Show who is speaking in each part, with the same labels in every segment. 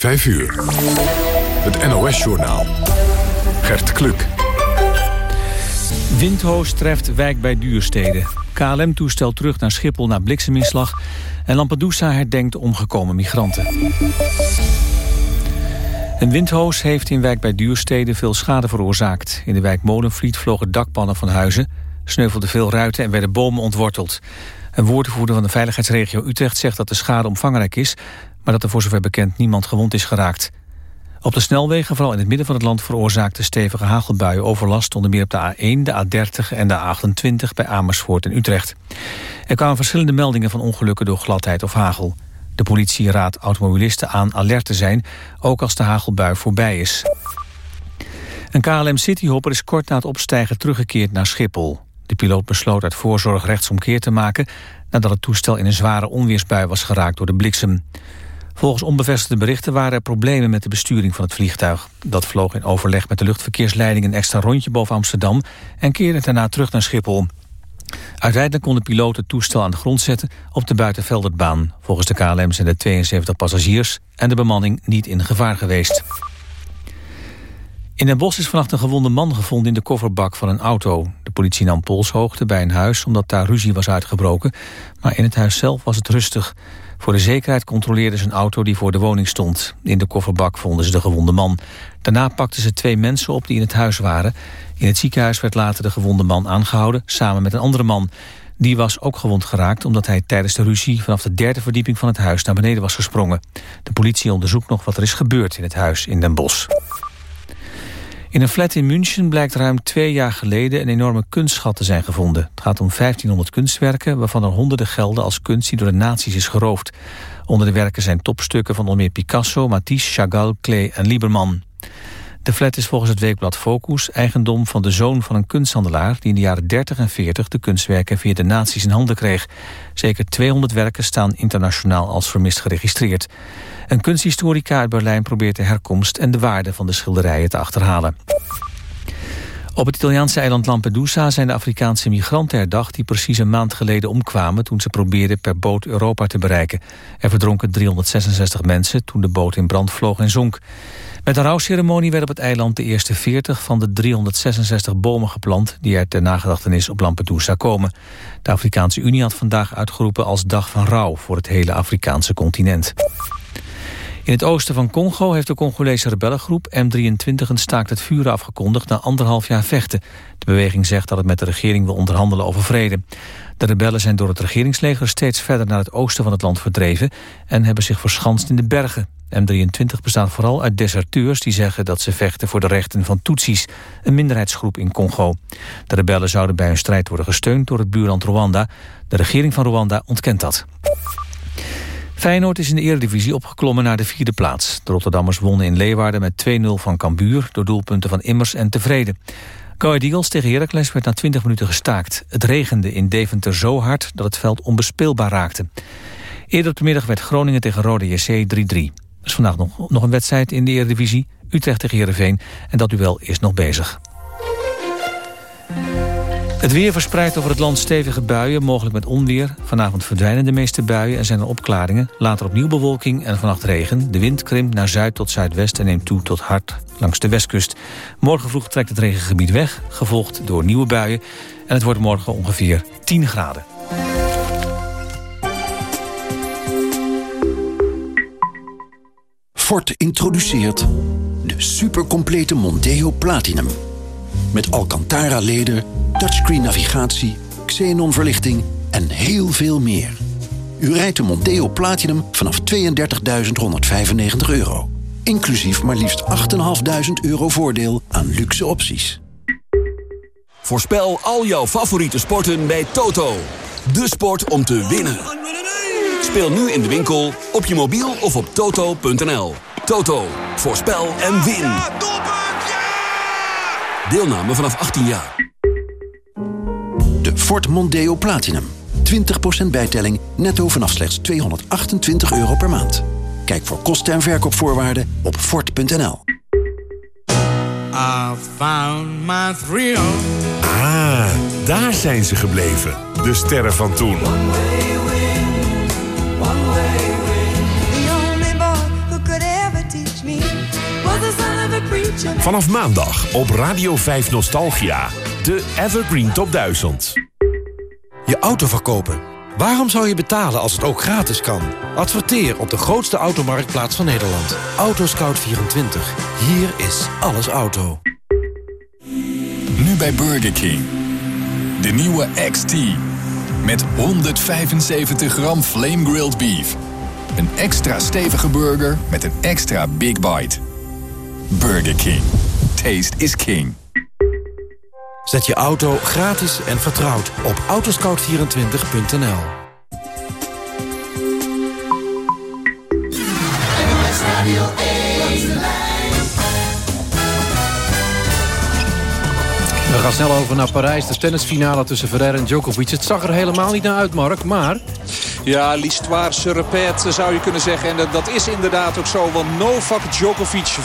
Speaker 1: 5 uur. Het NOS-journaal. Gert Kluk.
Speaker 2: Windhoos treft wijk bij Duurstede. KLM-toestel terug naar Schiphol na blikseminslag. En Lampedusa herdenkt omgekomen migranten. Een windhoos heeft in wijk bij Duurstede veel schade veroorzaakt. In de wijk Molenvliet vlogen dakpannen van huizen, sneuvelden veel ruiten en werden bomen ontworteld. Een woordvoerder van de veiligheidsregio Utrecht zegt dat de schade omvangrijk is, maar dat er voor zover bekend niemand gewond is geraakt. Op de snelwegen, vooral in het midden van het land, veroorzaakte stevige hagelbuien overlast onder meer op de A1, de A30 en de A28 bij Amersfoort en Utrecht. Er kwamen verschillende meldingen van ongelukken door gladheid of hagel. De politie raadt automobilisten aan alert te zijn, ook als de hagelbui voorbij is. Een KLM Cityhopper is kort na het opstijgen teruggekeerd naar Schiphol. De piloot besloot uit voorzorg rechtsomkeer te maken... nadat het toestel in een zware onweersbui was geraakt door de bliksem. Volgens onbevestigde berichten waren er problemen met de besturing van het vliegtuig. Dat vloog in overleg met de luchtverkeersleiding een extra rondje boven Amsterdam... en keerde daarna terug naar Schiphol. Uiteindelijk kon de piloot het toestel aan de grond zetten op de buitenvelderbaan. Volgens de KLM zijn de 72 passagiers en de bemanning niet in gevaar geweest. In Den Bosch is vannacht een gewonde man gevonden in de kofferbak van een auto. De politie nam polshoogte bij een huis omdat daar ruzie was uitgebroken. Maar in het huis zelf was het rustig. Voor de zekerheid controleerden ze een auto die voor de woning stond. In de kofferbak vonden ze de gewonde man. Daarna pakten ze twee mensen op die in het huis waren. In het ziekenhuis werd later de gewonde man aangehouden... samen met een andere man. Die was ook gewond geraakt omdat hij tijdens de ruzie... vanaf de derde verdieping van het huis naar beneden was gesprongen. De politie onderzoekt nog wat er is gebeurd in het huis in Den Bosch. In een flat in München blijkt ruim twee jaar geleden een enorme kunstschat te zijn gevonden. Het gaat om 1500 kunstwerken, waarvan er honderden gelden als kunst die door de nazi's is geroofd. Onder de werken zijn topstukken van onder meer Picasso, Matisse, Chagall, Klee en Lieberman. De flat is volgens het weekblad Focus eigendom van de zoon van een kunsthandelaar... die in de jaren 30 en 40 de kunstwerken via de nazi's in handen kreeg. Zeker 200 werken staan internationaal als vermist geregistreerd. Een kunsthistorica uit Berlijn probeert de herkomst en de waarde van de schilderijen te achterhalen. Op het Italiaanse eiland Lampedusa zijn de Afrikaanse migranten herdacht... die precies een maand geleden omkwamen toen ze probeerden per boot Europa te bereiken. Er verdronken 366 mensen toen de boot in brand vloog en zonk. Met een rouwceremonie werden op het eiland de eerste 40 van de 366 bomen geplant... die uit de nagedachtenis op Lampedusa komen. De Afrikaanse Unie had vandaag uitgeroepen als dag van rouw... voor het hele Afrikaanse continent. In het oosten van Congo heeft de Congolese rebellengroep M23 een staakt het vuren afgekondigd na anderhalf jaar vechten. De beweging zegt dat het met de regering wil onderhandelen over vrede. De rebellen zijn door het regeringsleger steeds verder naar het oosten van het land verdreven en hebben zich verschanst in de bergen. M23 bestaat vooral uit deserteurs die zeggen dat ze vechten voor de rechten van Tutsis, een minderheidsgroep in Congo. De rebellen zouden bij hun strijd worden gesteund door het buurland Rwanda. De regering van Rwanda ontkent dat. Feyenoord is in de eredivisie opgeklommen naar de vierde plaats. De Rotterdammers wonnen in Leeuwarden met 2-0 van Cambuur... door doelpunten van Immers en Tevreden. Go Eagles tegen Heracles werd na 20 minuten gestaakt. Het regende in Deventer zo hard dat het veld onbespeelbaar raakte. Eerder op de middag werd Groningen tegen Rode JC 3-3. Er is vandaag nog, nog een wedstrijd in de Eredivisie. Utrecht tegen Heerenveen. En dat duel is nog bezig. Het weer verspreidt over het land stevige buien, mogelijk met onweer. Vanavond verdwijnen de meeste buien en zijn er opklaringen. Later opnieuw bewolking en vannacht regen. De wind krimpt naar zuid tot zuidwest en neemt toe tot hard langs de westkust. Morgen vroeg trekt het regengebied weg, gevolgd door nieuwe buien. En het wordt morgen ongeveer 10 graden.
Speaker 3: Ford introduceert de supercomplete Monteo Platinum. Met Alcantara-leder, touchscreen navigatie, xenon-verlichting en heel veel meer. U rijdt de Monteo Platinum vanaf 32.195 euro. Inclusief maar liefst 8.500 euro voordeel aan luxe opties.
Speaker 4: Voorspel al jouw favoriete sporten bij Toto. De sport om te winnen. Speel nu in de winkel, op je mobiel of op toto.nl. Toto, voorspel en win. Deelname vanaf 18 jaar.
Speaker 3: De Ford Mondeo Platinum. 20% bijtelling netto vanaf slechts 228 euro per maand. Kijk voor kosten en verkoopvoorwaarden op Ford.nl.
Speaker 5: Ah, daar zijn ze gebleven. De sterren van toen. Vanaf maandag op Radio 5 Nostalgia. De Evergreen Top 1000.
Speaker 6: Je auto verkopen. Waarom zou je betalen als het ook gratis kan? Adverteer op de grootste automarktplaats van Nederland. Autoscout24. Hier is alles auto.
Speaker 7: Nu bij Burger King. De nieuwe XT. Met 175 gram flame grilled beef. Een extra stevige burger met een extra big bite. Burger King. Taste is king.
Speaker 6: Zet je auto gratis en vertrouwd op autoscout24.nl.
Speaker 8: We gaan snel over naar Parijs. De tennisfinale tussen Ferrer en Djokovic. Het zag er helemaal niet naar uit, Mark. Maar
Speaker 9: ja, l'histoire se zou je kunnen zeggen. En dat is inderdaad ook zo. Want Novak Djokovic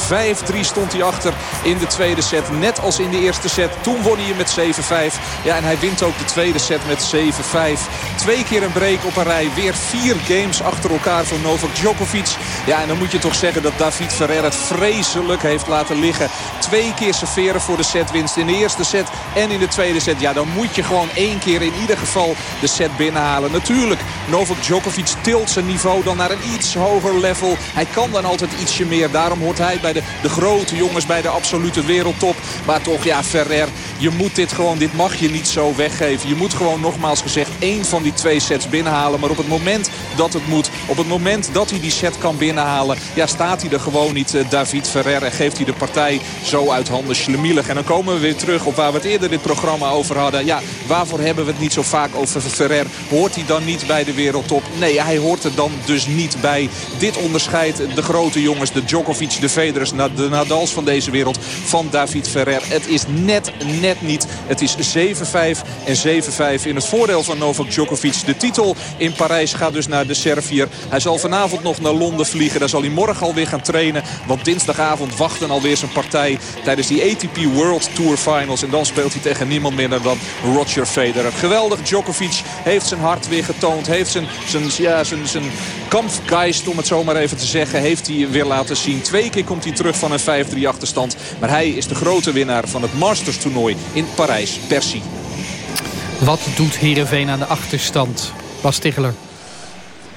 Speaker 9: 5-3 stond hij achter in de tweede set. Net als in de eerste set. Toen won hij met 7-5. Ja, en hij wint ook de tweede set met 7-5. Twee keer een break op een rij. Weer vier games achter elkaar voor Novak Djokovic. Ja, en dan moet je toch zeggen dat David Ferrer het vreselijk heeft laten liggen. Twee keer serveren voor de setwinst in de eerste set en in de tweede set. Ja, dan moet je gewoon één keer in ieder geval de set binnenhalen. Natuurlijk, Novak Djokovic tilt zijn niveau dan naar een iets hoger level. Hij kan dan altijd ietsje meer. Daarom hoort hij bij de, de grote jongens bij de absolute wereldtop. Maar toch, ja, Ferrer, je moet dit gewoon, dit mag je niet zo weggeven. Je moet gewoon nogmaals gezegd één van die twee sets binnenhalen. Maar op het moment dat het moet, op het moment dat hij die set kan binnenhalen... ja, staat hij er gewoon niet, uh, David Ferrer. En geeft hij de partij zo uit handen schlemielig. En dan komen we weer terug op waar we het eerder dit programma over hadden. Ja, waarvoor hebben we het niet zo vaak over Ferrer? Hoort hij dan niet bij de wereldtop? Nee, hij hoort er dan dus niet bij. Dit onderscheidt de grote jongens, de Djokovic, de Federers, de Nadals van deze wereld van David Ferrer. Het is net, net niet. Het is 7-5 en 7-5 in het voordeel van Novak Djokovic. De titel in Parijs gaat dus naar de Servier. Hij zal vanavond nog naar Londen vliegen. Daar zal hij morgen alweer gaan trainen. Want dinsdagavond wachten alweer zijn partij tijdens die ATP World Tour Finals. En dan speelt hij tegen niemand minder dan Roger Federer. Geweldig, Djokovic heeft zijn hart weer getoond. Heeft zijn, zijn, ja, zijn, zijn kampfgeist, om het zo maar even te zeggen, heeft hij weer laten zien. Twee keer komt hij terug van een 5-3 achterstand. Maar hij is de grote winnaar van het Masters toernooi in Parijs, Persie.
Speaker 10: Wat doet Heerenveen aan de achterstand? Bas Stigler.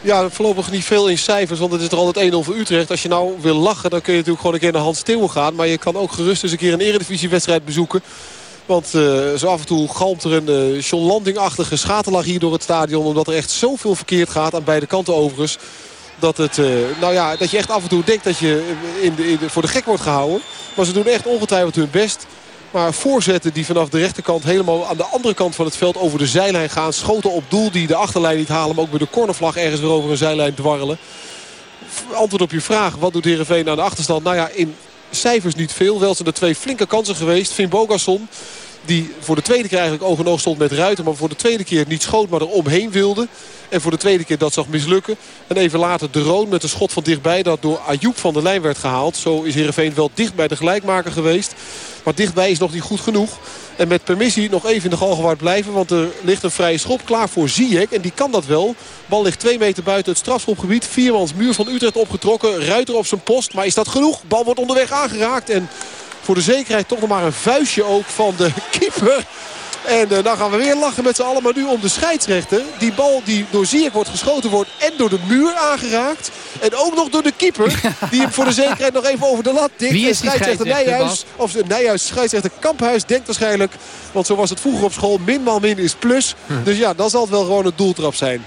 Speaker 11: Ja, voorlopig niet veel in cijfers, want het is er altijd 1-0 voor Utrecht. Als je nou wil lachen, dan kun je natuurlijk gewoon een keer naar Hans Steeuwen gaan. Maar je kan ook gerust eens een keer een eredivisiewedstrijd bezoeken. Want uh, zo af en toe galmt er een uh, John Landing-achtige schaterlag hier door het stadion. Omdat er echt zoveel verkeerd gaat aan beide kanten overigens. Dat, het, uh, nou ja, dat je echt af en toe denkt dat je in de, voor de gek wordt gehouden. Maar ze doen echt ongetwijfeld hun best. Maar voorzetten die vanaf de rechterkant helemaal aan de andere kant van het veld over de zijlijn gaan. Schoten op doel die de achterlijn niet halen. Maar ook bij de cornervlag ergens weer over een zijlijn dwarrelen. Antwoord op je vraag, wat doet Heerenveen aan de achterstand? Nou ja, in cijfers niet veel. Wel zijn er twee flinke kansen geweest. Finn Bogasson, die voor de tweede keer eigenlijk oog oog stond met Ruiter. Maar voor de tweede keer niet schoot, maar er omheen wilde. En voor de tweede keer dat zag mislukken. En even later de Roon met een schot van dichtbij. Dat door Ayoub van de lijn werd gehaald. Zo is Heerenveen wel dicht bij de gelijkmaker geweest. Maar dichtbij is nog niet goed genoeg. En met permissie nog even in de galgenwaard blijven. Want er ligt een vrije schop klaar voor Ziyech. En die kan dat wel. Bal ligt twee meter buiten het strafschopgebied. Viermans muur van Utrecht opgetrokken. Ruiter op zijn post. Maar is dat genoeg? Bal wordt onderweg aangeraakt. En voor de zekerheid toch nog maar een vuistje ook van de keeper. En uh, dan gaan we weer lachen met z'n allen. Maar nu om de scheidsrechter. Die bal die door Ziyech wordt geschoten wordt. En door de muur aangeraakt. En ook nog door de keeper. Die hem voor de zekerheid nog even over de lat dikt.
Speaker 10: Wie is die
Speaker 11: scheidsrechter,
Speaker 10: scheidsrechter
Speaker 11: Nijhuis. Of Nijhuis scheidsrechter Kamphuis denkt waarschijnlijk. Want zo was het vroeger op school. Min maal min is plus.
Speaker 10: Hm.
Speaker 11: Dus ja, dan zal het wel gewoon een doeltrap zijn.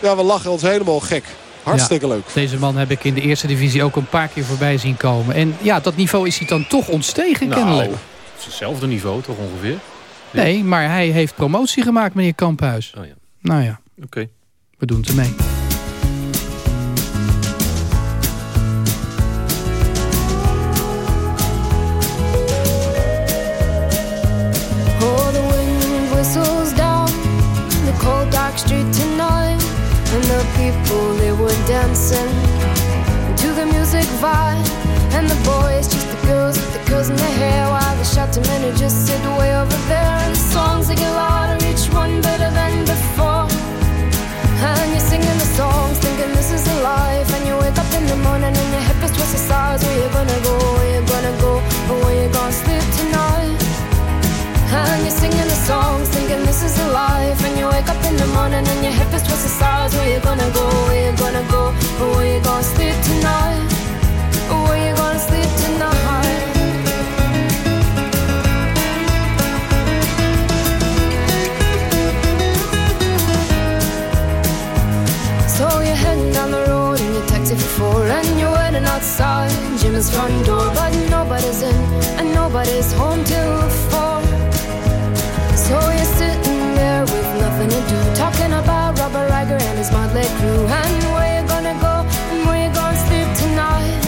Speaker 11: Ja, we lachen ons helemaal gek. Hartstikke
Speaker 10: Ja,
Speaker 11: leuk.
Speaker 10: Deze man heb ik in de eerste divisie ook een paar keer voorbij zien komen. En ja, dat niveau is hij dan toch ontstegen kennelijk.
Speaker 8: Nou, het is hetzelfde niveau toch ongeveer?
Speaker 10: Nee, maar hij heeft promotie gemaakt, meneer Kamphuis.
Speaker 8: Oh ja,
Speaker 10: Nou ja,
Speaker 8: oké.
Speaker 10: we doen het mee.
Speaker 12: in their hair while they shot him and he just sit way over there. And the songs they get louder, each one better than before. And you're singing the songs, thinking this is the life. And you wake up in the morning and your hip is twisted sides. Where you gonna go? Where you gonna go? Or where you gonna sleep tonight? And you're singing the songs, thinking this is the life. And you wake up in the morning and your hip is twisted sides. Where you gonna go? Where you gonna go? Or where you gonna sleep tonight? Where you gonna sleep tonight? Outside. Jim's front door But nobody's in and nobody's home till four. So you're sitting there with nothing to do Talking about Robert Riger and his motley crew. And where you gonna go? And where you gonna sleep tonight?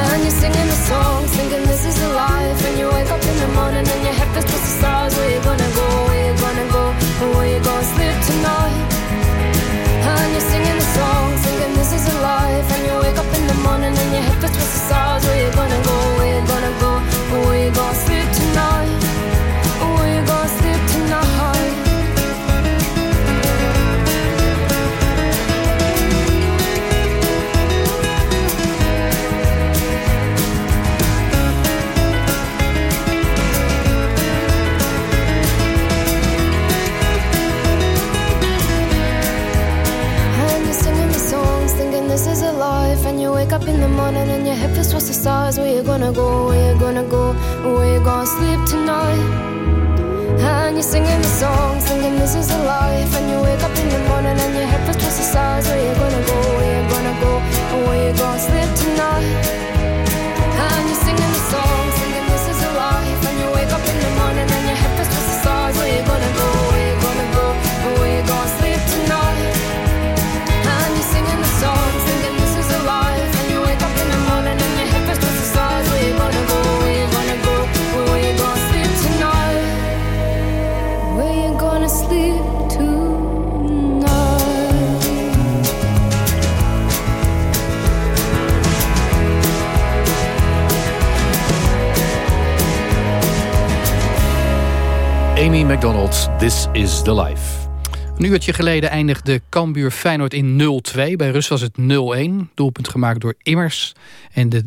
Speaker 12: And you're singing the song, thinking this is the life. And you wake up in the morning and your head feels towards the stars. Where you gonna go, where you gonna go? And where you gonna sleep tonight? And you're singing the song, thinking this is a life. And you wake up in the morning and your head feels towards the stars. Where you gonna go? Where you gonna go? Where you gonna sleep tonight? Stars. Where you gonna go? Where you gonna go? Where you gonna sleep tonight? And you're singing the songs, thinking this is a life. And you wake up in the morning and your head feels towards the size. Where you gonna go? Where you gonna go? Where you gonna sleep tonight?
Speaker 8: Amy McDonald, This is the Life.
Speaker 10: Een uurtje geleden eindigde Cambuur Feyenoord in 0-2. Bij rust was het 0-1. Doelpunt gemaakt door Immers. En de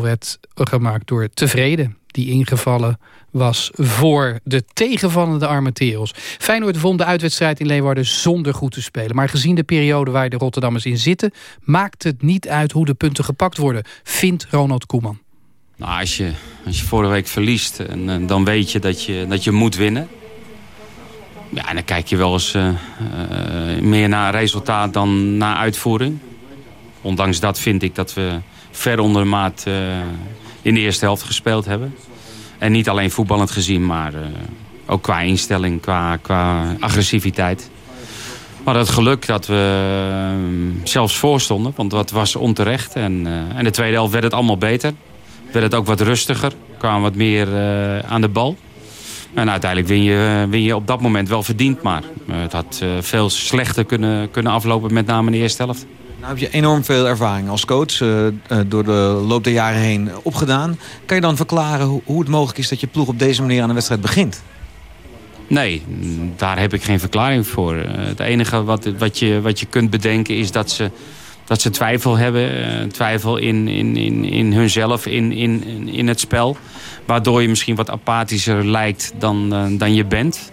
Speaker 10: 2-0 werd gemaakt door Tevreden. Die ingevallen was voor de tegenvallende Armenteros. Feyenoord won de uitwedstrijd in Leeuwarden zonder goed te spelen. Maar gezien de periode waar de Rotterdammers in zitten... maakt het niet uit hoe de punten gepakt worden, vindt Ronald Koeman.
Speaker 13: Nou, als, je, als je vorige week verliest, en, eh, dan weet je dat, je dat je moet winnen. Ja, en dan kijk je wel eens eh, eh, meer naar resultaat dan naar uitvoering. Ondanks dat vind ik dat we ver onder de maat eh, in de eerste helft gespeeld hebben. En niet alleen voetballend gezien, maar eh, ook qua instelling, qua, qua agressiviteit. Hadden het geluk dat we eh, zelfs voorstonden, want dat was onterecht. En, eh, en de tweede helft werd het allemaal beter. Werd het ook wat rustiger, kwamen wat meer eh, aan de bal. En uiteindelijk win je, win je op dat moment wel verdiend, maar eh, het had eh, veel slechter kunnen, kunnen aflopen, met name in de eerste helft.
Speaker 14: Nou heb je enorm veel ervaring als coach eh, eh, door de loop der jaren heen opgedaan. Kan je dan verklaren hoe, hoe het mogelijk is dat je ploeg op deze manier aan een wedstrijd begint?
Speaker 13: Nee, daar heb ik geen verklaring voor. Eh, Het enige wat, wat, je, wat je kunt bedenken is dat ze, dat ze twijfel hebben. eh, Twijfel in, in, in, in hunzelf, in, in, in het spel. Waardoor je misschien wat apathischer lijkt dan, eh, dan je bent.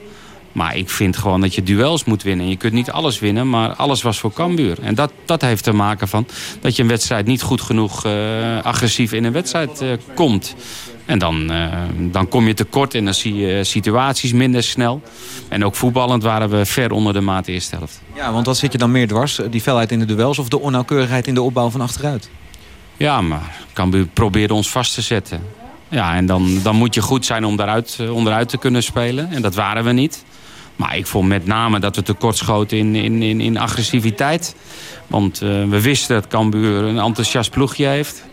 Speaker 13: Maar ik vind gewoon dat je duels moet winnen. Je kunt niet alles winnen, maar alles was voor Cambuur. En dat, dat heeft te maken van dat je een wedstrijd niet goed genoeg eh, agressief in een wedstrijd komt. En dan, eh, dan kom je tekort en dan zie je situaties minder snel. En ook voetballend waren we ver onder de maat de eerste helft.
Speaker 14: Ja, want wat zit je dan meer dwars? Die felheid in de duels of de onnauwkeurigheid in de opbouw van achteruit?
Speaker 13: Ja, maar Cambuur probeerde ons vast te zetten. Ja, en dan, dan moet je goed zijn om daaruit, eh, onderuit te kunnen spelen. En dat waren we niet. Maar ik vond met name dat we tekortschoten in, in, in, in agressiviteit. Want eh, we wisten dat Cambuur een enthousiast ploegje heeft.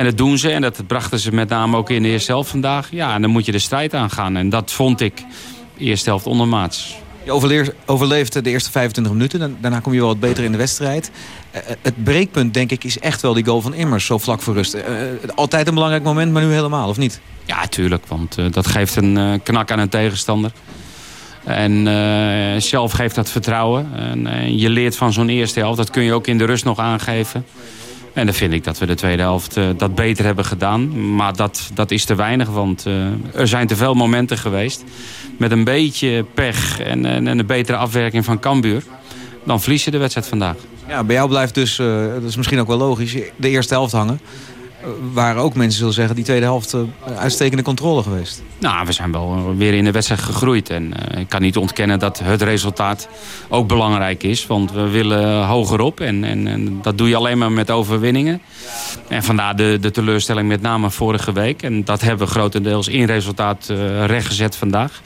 Speaker 13: En dat doen ze. En dat brachten ze met name ook in de eerste helft vandaag. Ja, en dan moet je de strijd aangaan. En dat vond ik eerste helft ondermaats.
Speaker 14: Je overleeft de eerste 25 minuten. Daarna kom je wel wat beter in de wedstrijd. Eh, het breekpunt, denk ik, is echt wel die goal van Immers. Zo vlak voor rust. Eh, altijd een belangrijk moment, maar nu helemaal, of niet?
Speaker 13: Ja, tuurlijk. Want eh, dat geeft een eh, knak aan een tegenstander. En eh, zelf geeft dat vertrouwen. En eh, je leert van zo'n eerste helft. Dat kun je ook in de rust nog aangeven. En dan vind ik dat we de tweede helft eh, dat beter hebben gedaan. Maar dat, dat is te weinig, want eh, er zijn te veel momenten geweest. Met een beetje pech en, en, en een betere afwerking van Cambuur. dan verlies je de wedstrijd vandaag.
Speaker 14: Ja, bij jou blijft dus, uh, dat is misschien ook wel logisch, de eerste helft hangen. Uh, waren ook mensen, zullen zeggen, die tweede helft uh, uitstekende controle geweest.
Speaker 13: Nou, we zijn wel weer in de wedstrijd gegroeid. En ik kan niet ontkennen dat het resultaat ook belangrijk is. Want we willen hoger op en, en, en dat doe je alleen maar met overwinningen. En vandaar de, de teleurstelling met name vorige week. En dat hebben we grotendeels in resultaat rechtgezet vandaag.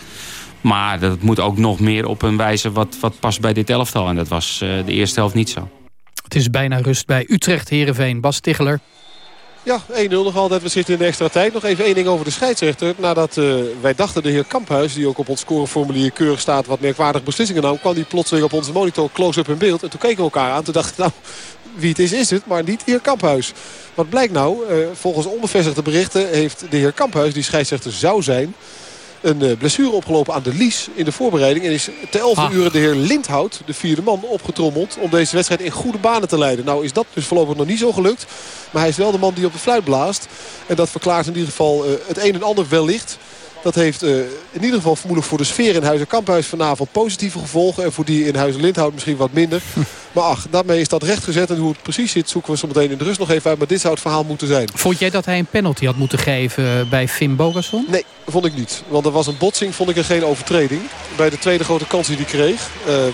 Speaker 13: Maar dat moet ook nog meer op een wijze wat, wat past bij dit elftal. En dat was de eerste helft niet zo.
Speaker 10: Het is bijna rust bij Utrecht-Herenveen. Bas Ticheler.
Speaker 11: Ja, 1-0 nog altijd. We zitten in de extra tijd. Nog even één ding over de scheidsrechter. Nadat uh, wij dachten de heer Kamphuis, die ook op ons scoreformulier keurig staat... wat merkwaardige beslissingen nam, kwam die plotseling op onze monitor close-up in beeld. En toen keken we elkaar aan. Toen dacht ik, nou, wie het is, is het. Maar niet de heer Kamphuis. Wat blijkt nou? Uh, volgens onbevestigde berichten heeft de heer Kamphuis, die scheidsrechter zou zijn een eh, blessure opgelopen aan de Lies in de voorbereiding. En is te 11 ah. uur de heer Lindhout, de vierde man, opgetrommeld om deze wedstrijd in goede banen te leiden. Nou is dat dus voorlopig nog niet zo gelukt. Maar hij is wel de man die op de fluit blaast. En dat verklaart in ieder geval uh, het een en ander wellicht. Dat heeft uh, in ieder geval vermoedelijk voor de sfeer in Huizen Kamphuis vanavond positieve gevolgen. En voor die in Huizen Lindhout misschien wat minder. maar ach, daarmee is dat rechtgezet. En hoe het precies zit zoeken we zo meteen in de rust nog even uit. Maar dit zou het verhaal moeten zijn.
Speaker 10: Vond jij dat hij een penalty had moeten geven bij Finn Bogason?
Speaker 11: Nee, vond ik niet. Want er was een botsing, vond ik er geen overtreding. Bij de tweede grote kans die hij kreeg. Um,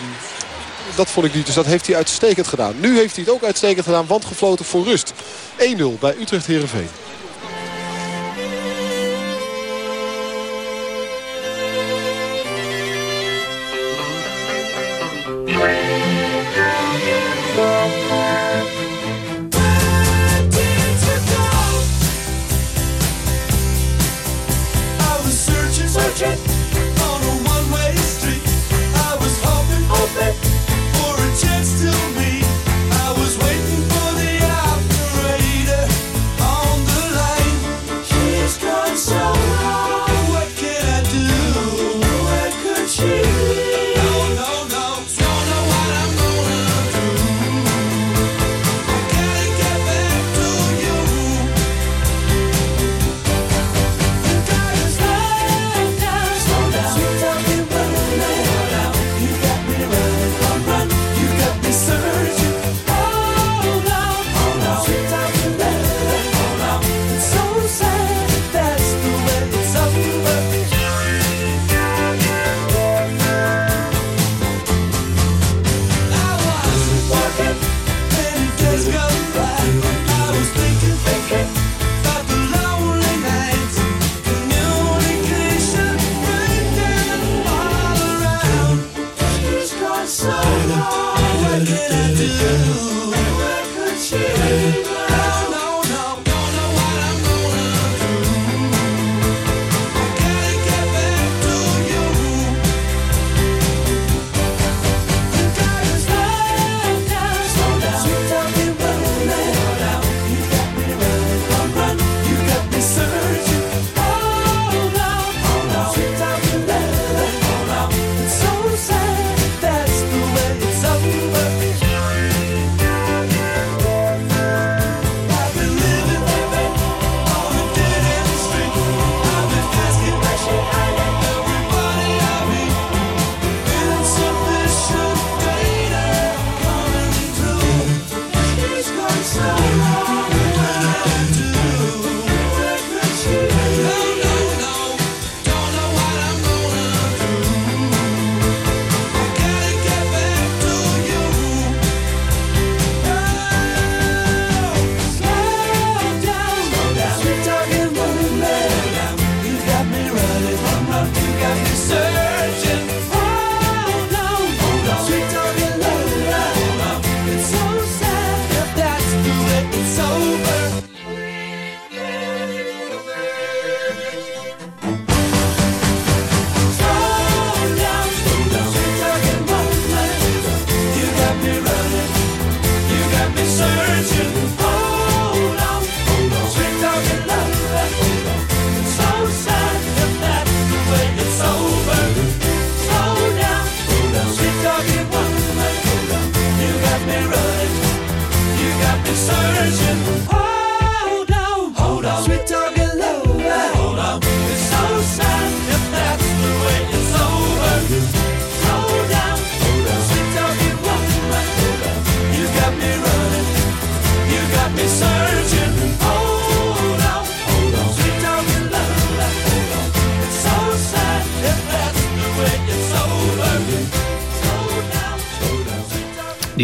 Speaker 11: dat vond ik niet. Dus dat heeft hij uitstekend gedaan. Nu heeft hij het ook uitstekend gedaan, want gefloten voor rust. 1-0 bij Utrecht-Herenveen.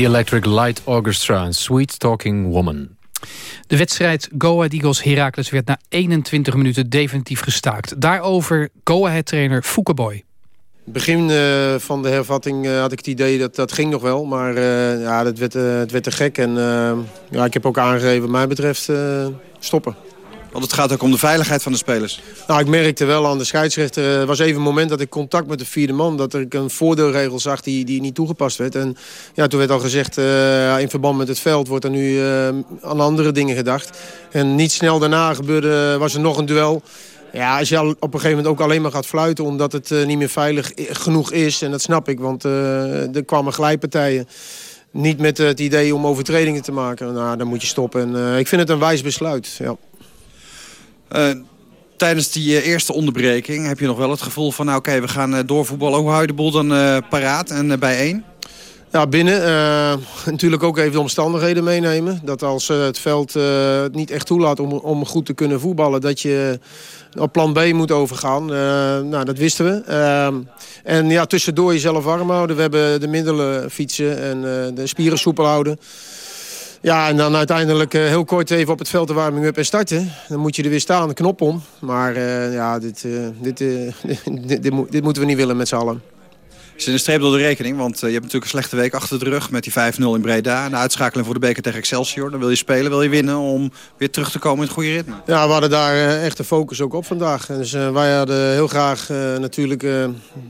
Speaker 8: Electric Light Orchestra en Sweet Talking Woman.
Speaker 10: De wedstrijd Go Ahead Eagles Heracles werd na 21 minuten definitief gestaakt. Daarover Go Ahead trainer Fouke Boy.
Speaker 15: begin uh, van de hervatting uh, had ik het idee dat dat ging nog wel. Maar uh, ja, dat werd, het werd te gek. En ja, ik heb ook aangegeven, wat mij betreft, stoppen.
Speaker 16: Want het gaat ook om de veiligheid van de spelers.
Speaker 15: Nou, ik merkte wel aan de scheidsrechter. Er was even een moment dat ik contact met de vierde man... dat ik een voordeelregel zag die, die niet toegepast werd. En ja, toen werd al gezegd, in verband met het veld... wordt er nu aan andere dingen gedacht. En niet snel daarna gebeurde, was er nog een duel... Ja, als je op een gegeven moment ook alleen maar gaat fluiten... omdat het niet meer veilig genoeg is, en dat snap ik... want er kwamen glijpartijen. Niet met het idee om overtredingen te maken. Nou, dan moet je stoppen. En, ik vind het een wijs besluit, ja.
Speaker 16: Tijdens die eerste onderbreking heb je nog wel het gevoel van... nou oké, we gaan doorvoetballen. Hoe hou je de boel dan paraat en bijeen?
Speaker 15: Ja, binnen. Natuurlijk ook even de omstandigheden meenemen. Dat als het veld uh, niet echt toelaat om, om goed te kunnen voetballen... dat je op plan B moet overgaan. nou, dat wisten we. en ja, tussendoor jezelf warm houden. We hebben de middelen fietsen en de spieren soepel houden. Ja, en dan uiteindelijk heel kort even op het veld de warming up en starten. Dan moet je er weer staan, de knop om. Maar ja, dit, dit, dit, dit, dit moeten we niet willen met z'n allen.
Speaker 16: Is een streep door de rekening, want je hebt natuurlijk een slechte week achter de rug... met die 5-0 in Breda. De uitschakeling voor de beker tegen Excelsior. Dan wil je spelen, wil je winnen om weer terug te komen in het goede ritme.
Speaker 15: Ja, we hadden daar echt de focus ook op vandaag. Dus uh, wij hadden heel graag natuurlijk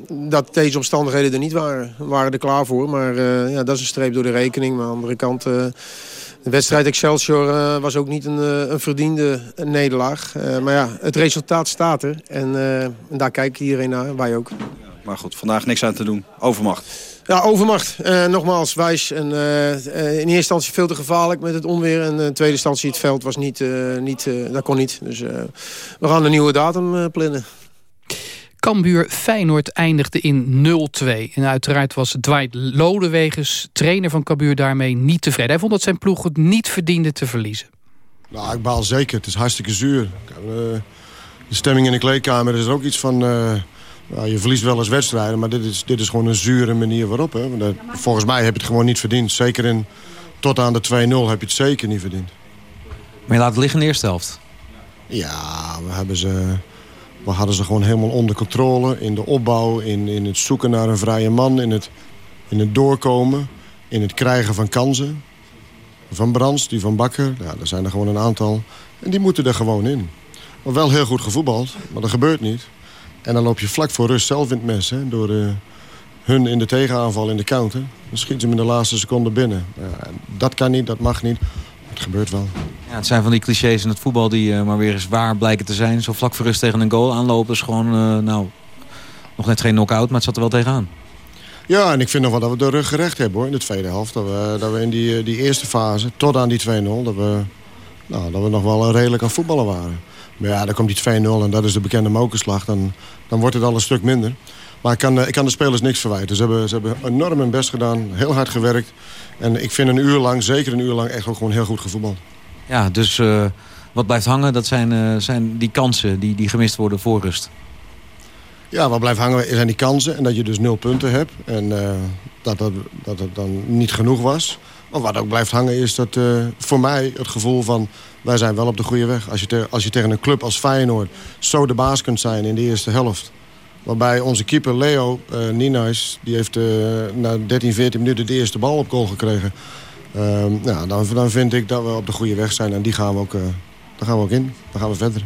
Speaker 15: dat deze omstandigheden er niet waren. We waren er klaar voor, maar ja, dat is een streep door de rekening. Maar aan de andere kant... De wedstrijd Excelsior uh, was ook niet een, een verdiende nederlaag. Uh, maar ja, het resultaat staat er. En, uh, en daar kijkt iedereen naar, wij ook.
Speaker 16: Maar goed, vandaag niks aan te doen. Overmacht.
Speaker 15: Ja, overmacht. Nogmaals, wijs. En, in eerste instantie veel te gevaarlijk met het onweer. En in tweede instantie het veld was niet, niet dat kon niet. Dus we gaan een nieuwe datum plannen.
Speaker 10: Cambuur Feyenoord eindigde in 0-2. En uiteraard was Dwight Lodewegens, trainer van Cambuur, daarmee niet tevreden. Hij vond dat zijn ploeg het niet verdiende te verliezen.
Speaker 17: Nou, ik baal zeker. Het is hartstikke zuur. De stemming in de kleedkamer is er ook iets van... Ja, je verliest wel eens wedstrijden, maar dit is, dit is gewoon een zure manier waarop. Hè? Want, volgens mij heb je het gewoon niet verdiend. Zeker in, tot aan de 2-0 heb je het zeker niet verdiend.
Speaker 14: Maar je laat het liggen in de eerste helft?
Speaker 17: Ja, we, hebben ze, we hadden ze gewoon helemaal onder controle. In de opbouw, in, in het zoeken naar een vrije man, in het, in het doorkomen... in het krijgen van kansen. Van Brands, die van Bakker, ja, er zijn er gewoon een aantal. En die moeten er gewoon in. Maar wel heel goed gevoetbald, maar dat gebeurt niet. En dan loop je vlak voor rust zelf in het mes. Hè, door uh, hun in de tegenaanval in de counter. Dan schiet ze hem in de laatste seconde binnen. Ja, dat kan niet, dat mag niet. Het gebeurt wel.
Speaker 14: Ja, het zijn van die clichés in het voetbal die uh, maar weer eens waar blijken te zijn. Zo vlak voor rust tegen een goal aanlopen is gewoon... Uh, nou, nog net geen knock-out, maar het zat er wel tegenaan.
Speaker 17: Ja, en ik vind nog wel dat we de rug gerecht hebben hoor, in de tweede helft. Dat we, dat we in die, die eerste fase, tot aan die 2-0, dat we, nou, dat we nog wel redelijk aan voetballen waren. Maar ja, dan komt die 2-0 en dat is de bekende mokerslag. Dan, dan wordt het al een stuk minder. Maar ik kan, ik kan de spelers niks verwijten. Ze hebben, ze hebben enorm hun best gedaan, heel hard gewerkt. En ik vind een uur lang, zeker een uur lang, echt ook gewoon heel goed gevoetbald.
Speaker 14: Ja, dus uh, wat blijft hangen, dat zijn, uh, zijn die kansen die, die gemist worden voor rust.
Speaker 17: Ja, wat blijft hangen zijn die kansen en dat je dus nul punten hebt. En uh, dat, dat, dat het dan niet genoeg was. Maar wat ook blijft hangen is dat voor mij het gevoel van wij zijn wel op de goede weg. Als je, te, als je tegen een club als Feyenoord zo de baas kunt zijn in de eerste helft. Waarbij onze keeper Leo uh, die heeft uh, na 13, 14 minuten de eerste bal op goal gekregen. Uh, nou, dan, dan vind ik dat we op de goede weg zijn en die gaan we ook, uh, daar gaan we ook in. Dan gaan we verder.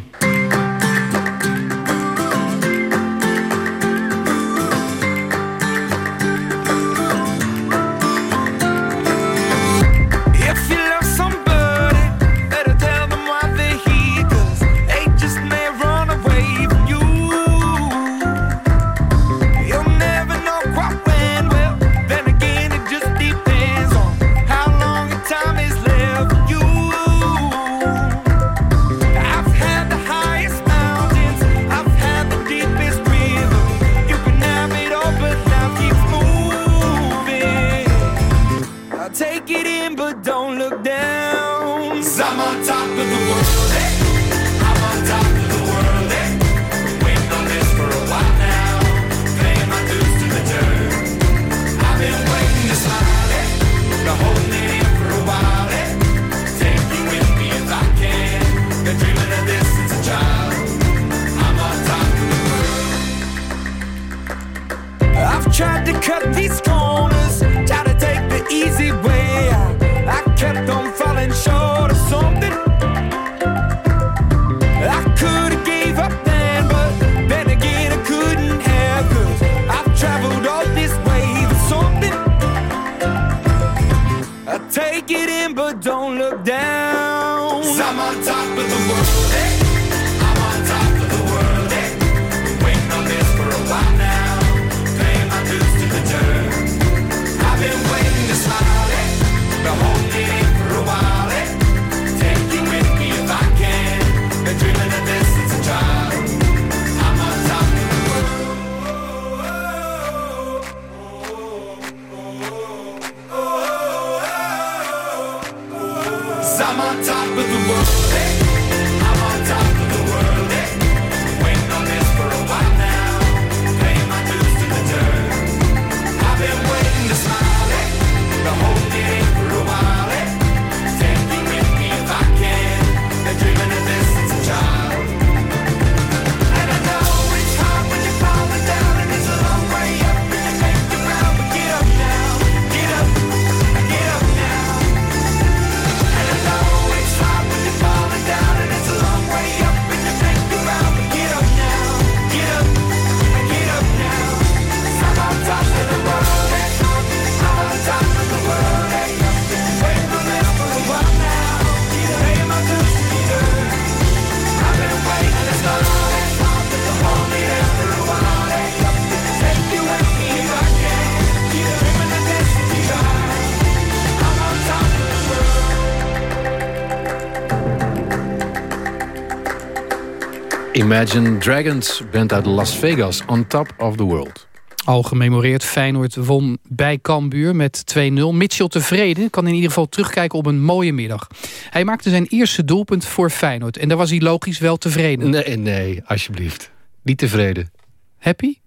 Speaker 8: Imagine Dragons, band uit Las Vegas, on top of the world.
Speaker 10: Al gememoreerd, Feyenoord won bij Cambuur met 2-0. Mitchell tevreden, kan in ieder geval terugkijken op een mooie middag. Hij maakte zijn eerste doelpunt voor Feyenoord. En daar was hij logisch wel tevreden.
Speaker 8: Nee, nee, alsjeblieft. Niet tevreden.
Speaker 10: Happy?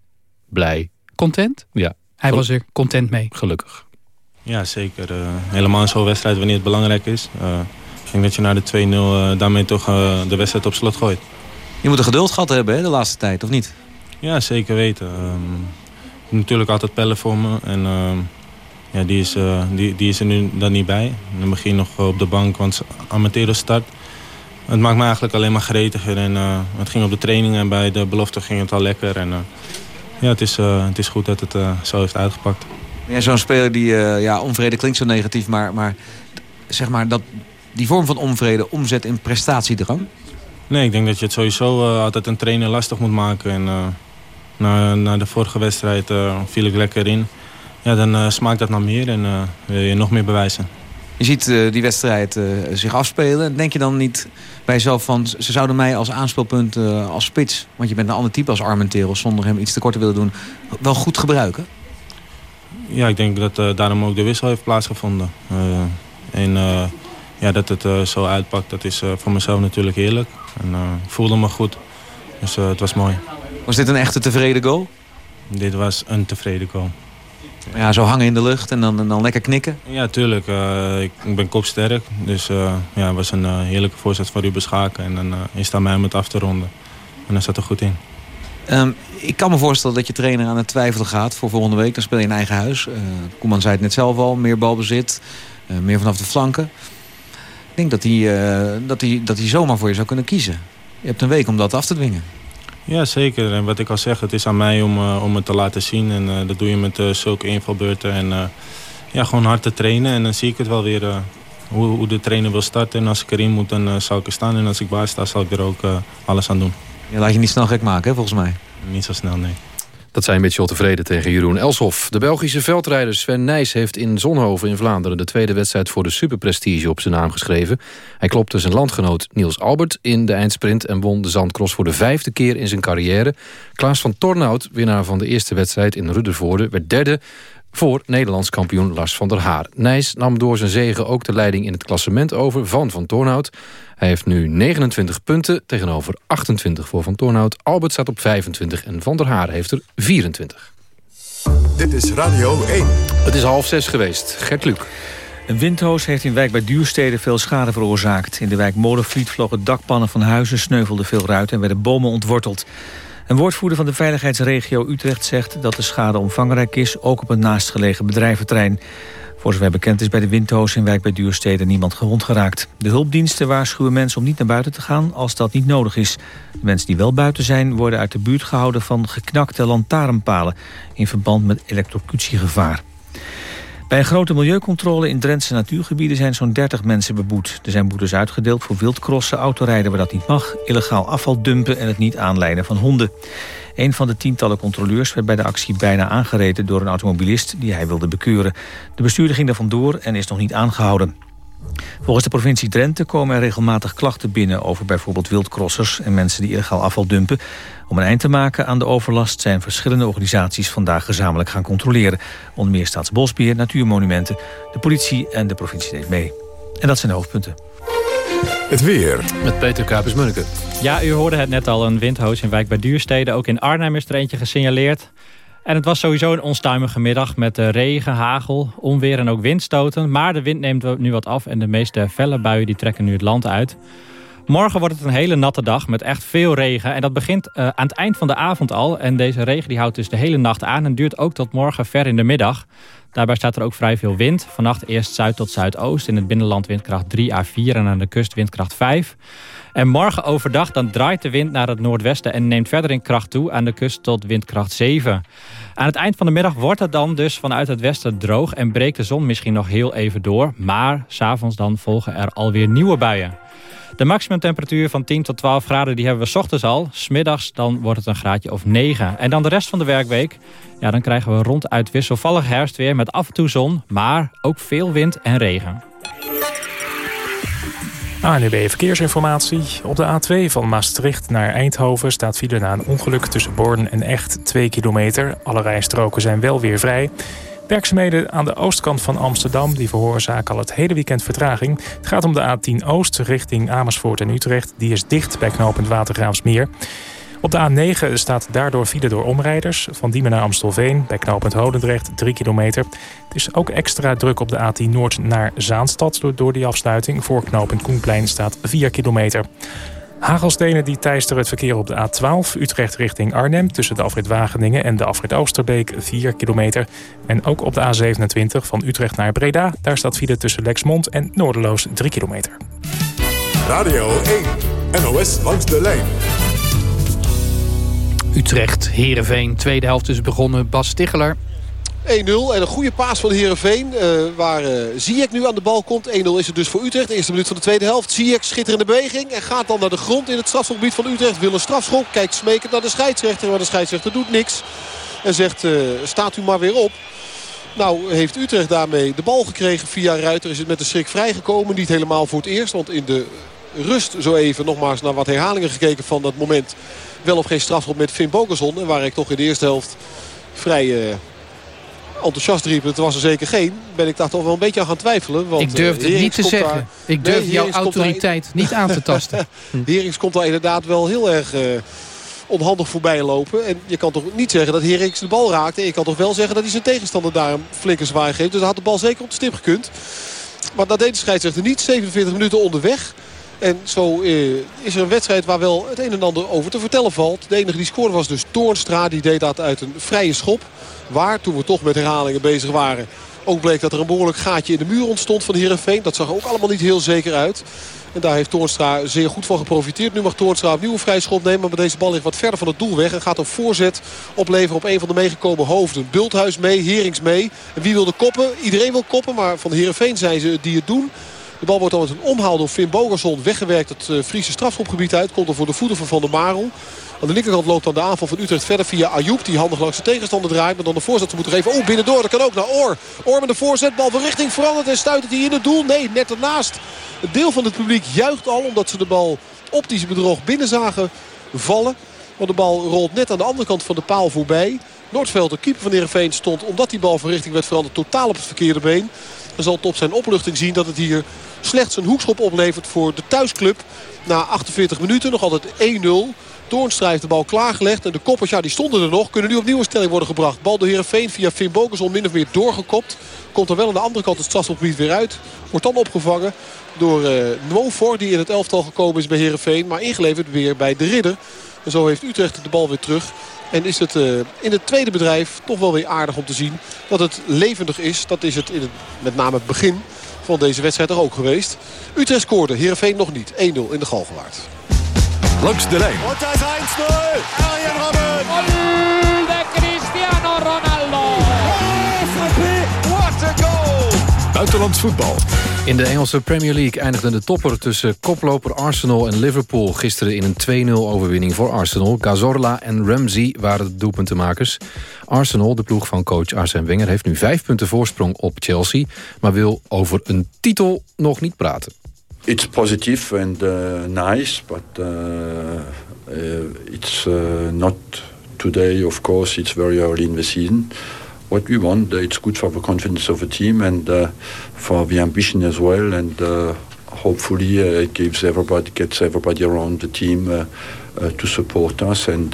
Speaker 8: Blij.
Speaker 10: Content?
Speaker 8: Ja.
Speaker 10: Hij was er content mee.
Speaker 8: Gelukkig.
Speaker 18: Ja, zeker. Eh, helemaal zo'n wedstrijd wanneer het belangrijk is. Eh, ik denk dat je naar de 2-0 eh, daarmee toch de wedstrijd op slot gooit.
Speaker 14: Je moet een geduld gehad hebben hè, de laatste tijd, of niet?
Speaker 18: Ja, zeker weten. Ik heb natuurlijk altijd pellen voor me. En ehm, ja, die, is, eh, die, die is er nu dan niet bij. Dan begin je nog op de bank, want Amatero start. Het maakt me eigenlijk alleen maar gretiger. En, eh, het ging op de training en bij de belofte ging het al lekker. En, eh, ja, het is, het is goed dat het zo heeft uitgepakt.
Speaker 14: Jij zo'n speler die, ja, onvrede klinkt zo negatief, maar, maar zeg maar dat die vorm van onvrede omzet in prestatiedrang?
Speaker 18: Nee, ik denk dat je het sowieso eh, altijd een trainer lastig moet maken. En eh, na, na de vorige wedstrijd eh, viel ik lekker in. Ja, dan smaakt dat naar meer en wil je nog meer bewijzen.
Speaker 14: Je ziet die wedstrijd zich afspelen. Denk je dan niet bij jezelf van... ze zouden mij als aanspeelpunt als spits... want je bent een ander type als Armenteros... zonder hem iets tekort te willen doen... wel goed gebruiken?
Speaker 18: Ja, ik denk dat daarom ook de wissel heeft plaatsgevonden. En ja, dat het eh, zo uitpakt, dat is eh, voor mezelf natuurlijk heerlijk. En, eh, ik voelde me goed, dus het was mooi.
Speaker 14: Was dit een echte tevreden goal?
Speaker 18: Dit was een tevreden goal.
Speaker 14: Ja, zo hangen in de lucht en dan, en dan lekker knikken?
Speaker 18: Ja, tuurlijk. Ik, ik ben kopsterk. Dus ja, het was een heerlijke voorzet voor Ruben Schaken. En dan is het aan mij om het af te ronden. En dan zat er goed in.
Speaker 14: Ehm, ik kan me voorstellen dat je trainer aan het twijfelen gaat voor volgende week. Dan speel je in eigen huis. Koeman zei het net zelf al, meer balbezit. meer vanaf de flanken. Ik denk dat hij, eh, dat, hij, dat hij zomaar voor je zou kunnen kiezen. Je hebt een week om dat af te dwingen.
Speaker 18: Ja, zeker. En wat ik al zeg, het is aan mij om, eh, om het te laten zien. En eh, dat doe je met zulke invalbeurten. En ja, gewoon hard te trainen. En dan zie ik het wel weer hoe, hoe de trainer wil starten. En als ik erin moet, dan zal ik er staan. En als ik baas sta, zal ik er ook alles aan doen.
Speaker 14: Je laat je niet snel gek maken, hè, volgens mij.
Speaker 18: Niet zo snel, nee.
Speaker 8: Dat zijn Mitchell tevreden tegen Jeroen Elshoff. De Belgische veldrijder Sven Nijs heeft in Zonhoven in Vlaanderen... de tweede wedstrijd voor de Superprestige op zijn naam geschreven. Hij klopte zijn landgenoot Niels Albert in de eindsprint... en won de zandcross voor de vijfde keer in zijn carrière. Klaas van Tornout, winnaar van de eerste wedstrijd in Ruddervoorde... werd derde voor Nederlands kampioen Lars van der Haar. Nijs nam door zijn zegen ook de leiding in het klassement over van Van Toornhout. Hij heeft nu 29 punten tegenover 28 voor Van Toornhout. Albert staat op 25 en Van der Haar heeft er 24.
Speaker 1: Dit is Radio 1.
Speaker 8: Het is half zes geweest. Gert Luc.
Speaker 2: Een windhoos heeft in wijk bij Duurstede veel schade veroorzaakt. In de wijk Molenvliet vlogen dakpannen van huizen, sneuvelden veel ruiten en werden bomen ontworteld. Een woordvoerder van de veiligheidsregio Utrecht zegt dat de schade omvangrijk is, ook op een naastgelegen bedrijventerrein. Voor zover bekend is bij de windhoos in wijk bij Duurstede niemand gewond geraakt. De hulpdiensten waarschuwen mensen om niet naar buiten te gaan als dat niet nodig is. Mensen die wel buiten zijn worden uit de buurt gehouden van geknakte lantaarnpalen in verband met elektrocutiegevaar. Bij een grote milieucontrole in Drentse natuurgebieden zijn zo'n 30 mensen beboet. Er zijn boetes uitgedeeld voor wildcrossen, autorijden waar dat niet mag... illegaal afval dumpen en het niet aanleiden van honden. Een van de tientallen controleurs werd bij de actie bijna aangereden... door een automobilist die hij wilde bekeuren. De bestuurder ging er vandoor en is nog niet aangehouden. Volgens de provincie Drenthe komen er regelmatig klachten binnen... over bijvoorbeeld wildcrossers en mensen die illegaal afval dumpen. Om een eind te maken aan de overlast zijn verschillende organisaties vandaag gezamenlijk gaan controleren. Onder meer Staatsbosbeheer, Natuurmonumenten, de politie en de provincie deed mee. En dat zijn de hoofdpunten.
Speaker 1: Het weer.
Speaker 8: Met Peter Kapers-Munneke.
Speaker 19: Ja, u hoorde het net al, een windhoos in wijk bij Duurstede. Ook in Arnhem is er eentje gesignaleerd. En het was sowieso een onstuimige middag met regen, hagel, onweer en ook windstoten. Maar de wind neemt nu wat af en de meeste felle buien die trekken nu het land uit. Morgen wordt het een hele natte dag met echt veel regen. En dat begint uh, aan het eind van de avond al. En deze regen die houdt dus de hele nacht aan en duurt ook tot morgen ver in de middag. Daarbij staat er ook vrij veel wind. Vannacht eerst zuid tot zuidoost. In het binnenland windkracht 3 à 4 en aan de kust windkracht 5. En morgen overdag dan draait de wind naar het noordwesten... en neemt verder in kracht toe aan de kust tot windkracht 7. Aan het eind van de middag wordt het dan dus vanuit het westen droog... en breekt de zon misschien nog heel even door. Maar s'avonds dan volgen er alweer nieuwe buien. De maximumtemperatuur van 10 tot 12 graden die hebben we ochtends al. Smiddags dan wordt het een graadje of 9. En dan de rest van de werkweek, ja, dan krijgen we ronduit wisselvallig herfstweer met af en toe zon, maar ook veel wind en regen.
Speaker 20: ANUB Verkeersinformatie. Op de A2 van Maastricht naar Eindhoven staat file na een ongeluk tussen Born en Echt 2 kilometer. Alle rijstroken zijn wel weer vrij. Werkzaamheden aan de oostkant van Amsterdam die veroorzaken al het hele weekend vertraging. Het gaat om de A10 Oost richting Amersfoort en Utrecht. Die is dicht bij knooppunt Watergraafsmeer. Op de A9 staat daardoor file door omrijders. Van Diemen naar Amstelveen, bij knooppunt Hodendrecht, 3 kilometer. Het is ook extra druk op de A10 Noord naar Zaanstad door, door die afsluiting. Voor knooppunt Koenplein staat 4 kilometer. Hagelstenen die teisteren het verkeer op de A12 Utrecht richting Arnhem... tussen de afrit Wageningen en de afrit Oosterbeek 4 kilometer. En ook op de A27 van Utrecht naar Breda. Daar staat file tussen Lexmond en Noorderloos 3 kilometer.
Speaker 1: Radio 1. NOS langs de lijn.
Speaker 10: Utrecht, Heerenveen. Tweede helft is begonnen. Bas Stiggeler.
Speaker 11: 1-0 en een goede paas van Heerenveen. Uh, waar uh, Ziyech nu aan de bal komt. 1-0 is het dus voor Utrecht. Eerste minuut van de tweede helft. Ziyech schitterende beweging. En gaat dan naar de grond in het strafschopgebied van Utrecht. Wil een strafschop. Kijkt smekend naar de scheidsrechter. Maar de scheidsrechter doet niks. En zegt uh, staat u maar weer op. Nou heeft Utrecht daarmee de bal gekregen via Ruiter. Is het met de schrik vrijgekomen. Niet helemaal voor het eerst. Want in de rust zo even nogmaals naar wat herhalingen gekeken van dat moment. Wel of geen strafschop met Finn. En waar ik toch in de eerste helft vrij enthousiast riep, het was er zeker geen, ben ik daar toch wel een beetje aan gaan twijfelen. Want,
Speaker 10: ik durf het
Speaker 11: uh,
Speaker 10: niet te zeggen.
Speaker 11: Daar...
Speaker 10: Ik durf nee, jouw autoriteit daar... niet aan te tasten.
Speaker 11: Herings komt daar inderdaad wel heel erg uh, onhandig voorbij lopen. En je kan toch niet zeggen dat Herings de bal raakte. En je kan toch wel zeggen dat hij zijn tegenstander daar een flinke zwaai geeft. Dus hij had de bal zeker op de stip gekund. Maar dat deed de scheidsrechter niet. 47 minuten onderweg. En zo uh, is er een wedstrijd waar wel het een en ander over te vertellen valt. De enige die scoorde was dus Toornstra. Die deed dat uit een vrije schop. Waar, toen we toch met herhalingen bezig waren... ook bleek dat er een behoorlijk gaatje in de muur ontstond van Heerenveen. Dat zag ook allemaal niet heel zeker uit. En daar heeft Toornstra zeer goed van geprofiteerd. Nu mag Toornstra opnieuw een vrij schot nemen. Maar deze bal ligt wat verder van het doel weg. En gaat een voorzet opleveren op een van de meegekomen hoofden. Bulthuis mee, Herings mee. Wie wil de koppen? Iedereen wil koppen. Maar van Heerenveen zijn ze die het doen. De bal wordt dan met een omhaal door Finn Bogerson weggewerkt het uh, Friese strafschopgebied uit. Komt er voor de voeten van Van der Marel. Aan de linkerkant loopt dan de aanval van Utrecht verder via Ayoub. Die handig langs de tegenstander draait. Maar dan de voorzet te moeten geven. Oh, binnendoor. Dat kan ook naar Oor. Oor met de voorzet. Bal van richting verandert. En stuit het hij in het doel. Nee, net ernaast. Een deel van het publiek juicht al. Omdat ze de bal optisch bedrog binnen zagen vallen. Maar de bal rolt net aan de andere kant van de paal voorbij. Noordveld, de keeper van Heerenveen, stond omdat die bal van richting werd veranderd totaal op het verkeerde been. Dan zal het op zijn opluchting zien dat het hier slechts een hoekschop oplevert voor de thuisclub. Na 48 minuten nog altijd 1-0. Toornstra heeft de bal klaargelegd. En de koppers, die stonden er nog. Kunnen nu opnieuw in stelling worden gebracht. Bal door Heerenveen via Finn Bokerson min of meer doorgekopt. Komt er wel aan de andere kant het strafschopgebied weer uit. Wordt dan opgevangen door uh, die in het elftal gekomen is bij Heerenveen. Maar ingeleverd weer bij de Ridder. En zo heeft Utrecht de bal weer terug. En is het uh, in het tweede bedrijf toch wel weer aardig om te zien dat het levendig is. Dat is het, in het met name het begin van deze wedstrijd er ook geweest. Utrecht scoorde, Heerenveen nog niet. 1-0 in de Galgenwaard.
Speaker 1: Langs de lijn.
Speaker 21: Da ist 1-0. Arjen Robben.
Speaker 22: De Cristiano Ronaldo.
Speaker 21: What a goal.
Speaker 1: Buitenlands voetbal.
Speaker 8: In de Engelse Premier League eindigde de topper tussen koploper Arsenal en Liverpool... gisteren in een 2-0 overwinning voor Arsenal. Gazorla en Ramsey waren de doelpuntenmakers. Arsenal, de ploeg van coach Arsène Wenger... heeft nu vijf punten voorsprong op Chelsea... maar wil over een titel nog niet praten.
Speaker 23: It's positive and uh, nice, but uh, uh, it's not today, of course. It's very early in the season. What we want, uh, it's good for the confidence of the team and uh, for the ambition as well. And uh, hopefully, it gives everybody, gets everybody around the team to support us and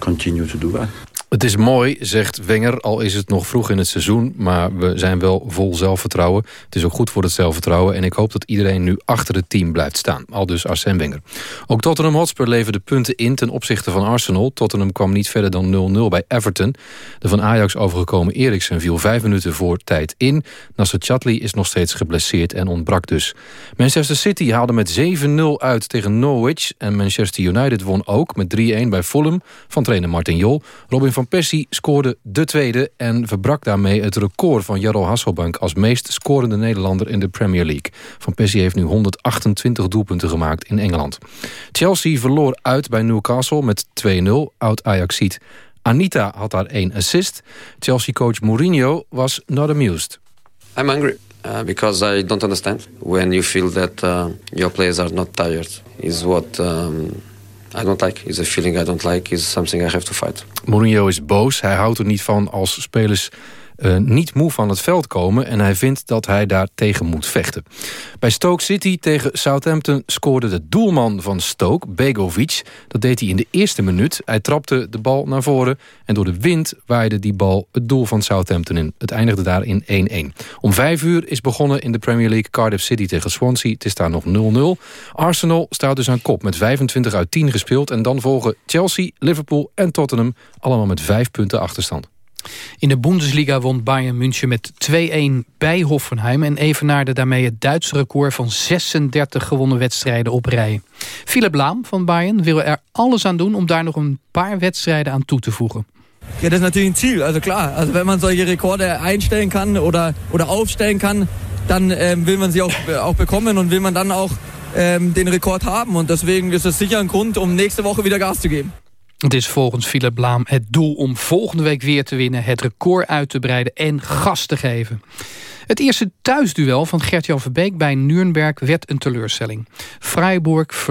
Speaker 23: continue to do that.
Speaker 8: Het is mooi, zegt Wenger, al is het nog vroeg in het seizoen... maar we zijn wel vol zelfvertrouwen. Het is ook goed voor het zelfvertrouwen... en ik hoop dat iedereen nu achter het team blijft staan. Al dus Arsène Wenger. Ook Tottenham Hotspur leverde punten in ten opzichte van Arsenal. Tottenham kwam niet verder dan 0-0 bij Everton. De van Ajax overgekomen Eriksen viel vijf minuten voor tijd in. Nasser Chatli is nog steeds geblesseerd en ontbrak dus. Manchester City haalde met 7-0 uit tegen Norwich... en Manchester United won ook met 3-1 bij Fulham... van trainer Martin Jol. Robin van Persie scoorde de tweede en verbrak daarmee het record van Jarro Hasselbank als meest scorende Nederlander in de Premier League. Van Persie heeft nu 128 doelpunten gemaakt in Engeland. Chelsea verloor uit bij Newcastle met 2-0, oud-Ajaxiet. Anita had daar één assist. Chelsea-coach Mourinho was not amused.
Speaker 24: I'm angry uh, because I don't understand when you feel that uh, your players are not tired. Is what um, I don't like. Is a feeling I don't like. Is something I have to fight.
Speaker 8: Mourinho is boos. Hij houdt er niet van als spelers uh, niet moe van het veld komen... en hij vindt dat hij daar tegen moet vechten. Bij Stoke City tegen Southampton scoorde de doelman van Stoke, Begovic. Dat deed hij in de eerste minuut. Hij trapte de bal naar voren en door de wind waaide die bal het doel van Southampton in. Het eindigde daar in 1-1. Om vijf uur is begonnen in de Premier League Cardiff City tegen Swansea. Het is daar nog 0-0. Arsenal staat dus aan kop met 25 uit 10 gespeeld... en dan volgen Chelsea, Liverpool en Tottenham allemaal met vijf punten achterstand.
Speaker 10: In de Bundesliga won Bayern München met 2-1 bij Hoffenheim... en evenaarde daarmee het Duitse record van 36 gewonnen wedstrijden op rij. Philip Laam van Bayern wil er alles aan doen... om daar nog een paar wedstrijden aan toe te voegen.
Speaker 25: Ja, das ist natürlich ein Ziel. Also klar, also wenn man solche Rekorde einstellen kann oder, oder aufstellen kann, dann ähm, will man sie auch, auch bekommen und will man dann auch ähm, den Rekord haben. Und deswegen ist es sicher ein Grund, um nächste Woche wieder Gas zu geben.
Speaker 10: Het is volgens Philip Blaam het doel om volgende week weer te winnen... het record uit te breiden en gas te geven. Het eerste thuisduel van Gert-Jan Verbeek bij Nuremberg werd een teleurstelling. Freiburg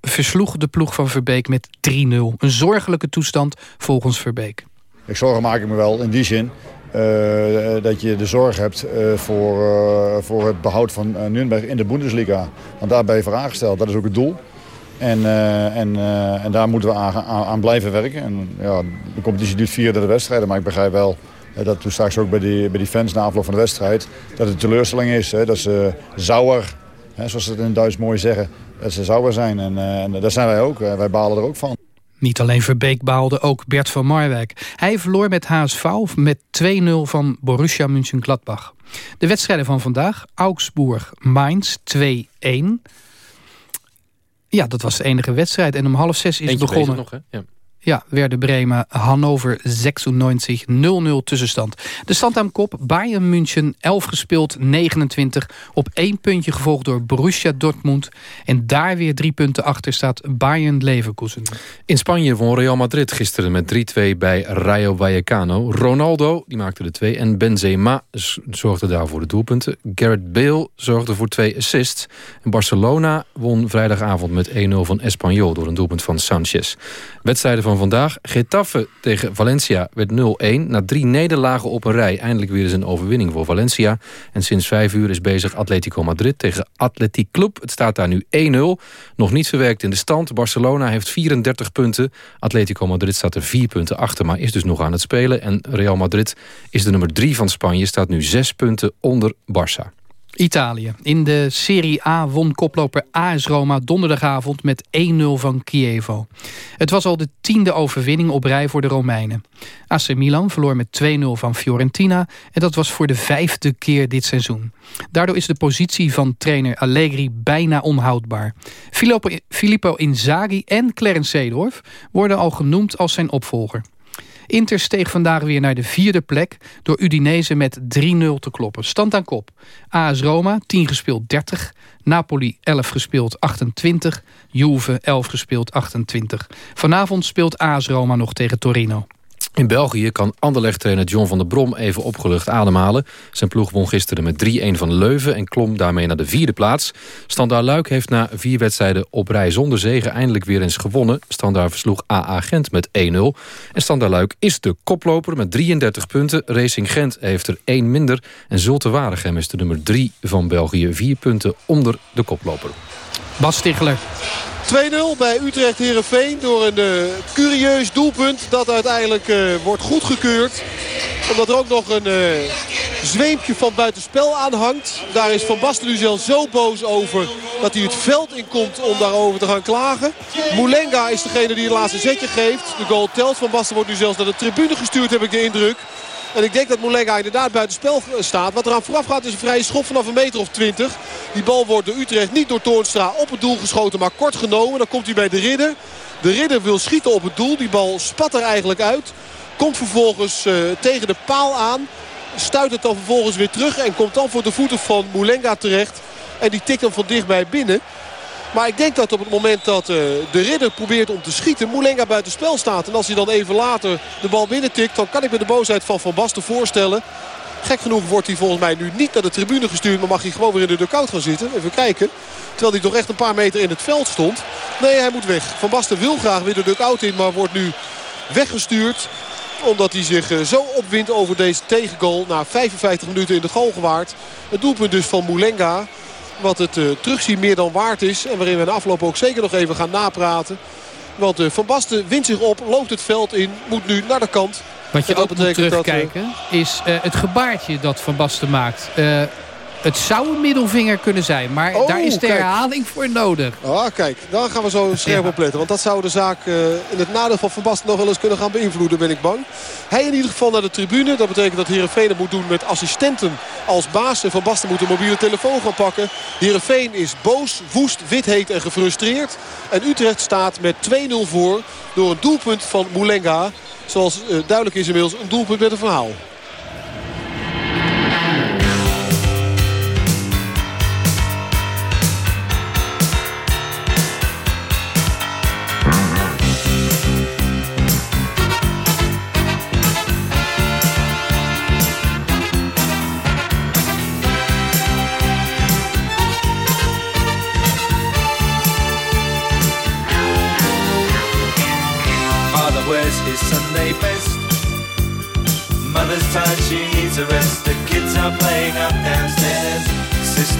Speaker 10: versloeg de ploeg van Verbeek met 3-0. Een zorgelijke toestand volgens Verbeek.
Speaker 26: Ik zorgen maak ik me wel in die zin uh, dat je de zorg hebt uh, voor, uh, voor het behoud van Nuremberg in de Bundesliga. Want daar ben je voor aangesteld, dat is ook het doel. En, uh, en, uh, en daar moeten we aan, blijven werken. En, ja, de competitie duurt 34 wedstrijden, maar ik begrijp wel dat toen straks ook bij die, bij die fans na afloop van de wedstrijd... dat het teleurstelling is, hè, dat ze zauwer, hè, zoals ze het in Duits mooi zeggen... dat ze zauwer zijn en, en daar zijn wij ook. wij balen er ook van.
Speaker 10: Niet alleen Verbeek baalde, ook Bert van Marwijk. Hij verloor met HSV met 2-0 van Borussia Mönchengladbach. De wedstrijden van vandaag, Augsburg-Mainz 2-1... Ja, dat was de enige wedstrijd. En om half zes is
Speaker 8: Eentje
Speaker 10: begonnen.
Speaker 8: Nog, hè? Ja.
Speaker 10: Ja, werden Bremen, Hannover 96, 0-0 tussenstand. De stand aan kop, Bayern München 11 gespeeld, 29. Op één puntje gevolgd door Borussia Dortmund. En daar weer drie punten achter staat Bayern Leverkusen.
Speaker 8: In Spanje won Real Madrid gisteren met 3-2 bij Rayo Vallecano. Ronaldo, die maakte de twee. En Benzema zorgde daar voor de doelpunten. Gareth Bale zorgde voor twee assists. En Barcelona won vrijdagavond met 1-0 van Espanyol... door een doelpunt van Sanchez. Wedstrijden van vandaag. Getafe tegen Valencia werd 0-1. Na drie nederlagen op een rij eindelijk weer eens een overwinning voor Valencia. En sinds vijf uur is bezig Atletico Madrid tegen Athletic Club. Het staat daar nu 1-0. Nog niet verwerkt in de stand. Barcelona heeft 34 punten. Atletico Madrid staat er 4 punten achter, maar is dus nog aan het spelen. En Real Madrid is de nummer 3 van Spanje. Staat nu 6 punten onder Barça.
Speaker 10: Italië. In de Serie A won koploper AS Roma donderdagavond met 1-0 van Chievo. Het was al de tiende overwinning op rij voor de Romeinen. AC Milan verloor met 2-0 van Fiorentina en dat was voor de vijfde keer dit seizoen. Daardoor is de positie van trainer Allegri bijna onhoudbaar. Filippo, Inzaghi en Clarence Seedorf worden al genoemd als zijn opvolger. Inter steeg vandaag weer naar de vierde plek... door Udinese met 3-0 te kloppen. Stand aan kop. AS Roma, 10 gespeeld 30. Napoli, 11 gespeeld 28. Juve, 11 gespeeld 28. Vanavond speelt AS Roma nog tegen Torino.
Speaker 8: In België kan Anderlecht-trainer John van der Brom even opgelucht ademhalen. Zijn ploeg won gisteren met 3-1 van Leuven en klom daarmee naar de vierde plaats. Standaard Luik heeft na vier wedstrijden op rij zonder zegen eindelijk weer eens gewonnen. Standaard versloeg AA Gent met 1-0. En Standaard Luik is de koploper met 33 punten. Racing Gent heeft er één minder. En Zulte Waregem is de nummer 3 van België. Vier punten onder de koploper.
Speaker 10: Bas Stichler.
Speaker 11: 2-0 bij Utrecht Herenveen door een uh, curieus doelpunt dat uiteindelijk uh, wordt goedgekeurd. Omdat er ook nog een uh, zweempje van buitenspel aan hangt. Daar is Van Basten nu zelfs zo boos over dat hij het veld in komt om daarover te gaan klagen. Moulenga is degene die het laatste zetje geeft. De goal telt. Van Basten wordt nu zelfs naar de tribune gestuurd heb ik de indruk. En ik denk dat Moulenga inderdaad buiten spel staat. Wat eraan vooraf gaat is een vrije schop vanaf een meter of 20. Die bal wordt door Utrecht niet door Toornstra op het doel geschoten, maar kort genomen. Dan komt hij bij de ridder. De ridder wil schieten op het doel. Die bal spat er eigenlijk uit. Komt vervolgens uh, tegen de paal aan. Stuit het dan vervolgens weer terug. En komt dan voor de voeten van Moulenga terecht. En die tikt hem van dichtbij binnen. Maar ik denk dat op het moment dat uh, de ridder probeert om te schieten... Moulenga buiten spel staat. En als hij dan even later de bal binnentikt... dan kan ik me de boosheid van Van Basten voorstellen. Gek genoeg wordt hij volgens mij nu niet naar de tribune gestuurd... maar mag hij gewoon weer in de dugout gaan zitten. Even kijken. Terwijl hij toch echt een paar meter in het veld stond. Nee, hij moet weg. Van Basten wil graag weer de dugout in... maar wordt nu weggestuurd omdat hij zich uh, zo opwindt over deze tegengoal. Na 55 minuten in de goal gewaard. Het doelpunt dus van Moulenga. Wat het uh, terugzien meer dan waard is. En waarin we in de afloop ook zeker nog even gaan napraten. Want uh, Van Basten wint zich op, loopt het veld in, moet nu naar de kant.
Speaker 10: Wat je ook
Speaker 11: dat
Speaker 10: moet
Speaker 11: dat,
Speaker 10: terugkijken is uh, het gebaartje dat Van Basten maakt. Uh, het zou een middelvinger kunnen zijn, maar
Speaker 11: Oh,
Speaker 10: daar is de
Speaker 11: kijk.
Speaker 10: herhaling voor nodig.
Speaker 11: Ah, kijk, daar gaan we zo scherp op letten. Want dat zou de zaak uh, in het nadeel van Van Basten nog wel eens kunnen gaan beïnvloeden, ben ik bang. Hij in ieder geval naar de tribune. Dat betekent dat Heerenveen het moet doen met assistenten als baas. En Van Basten moet een mobiele telefoon gaan pakken. Heerenveen is boos, woest, wit heet en gefrustreerd. En Utrecht staat met 2-0 voor door een doelpunt van Moulenga. Zoals uh, duidelijk is inmiddels een doelpunt met een verhaal.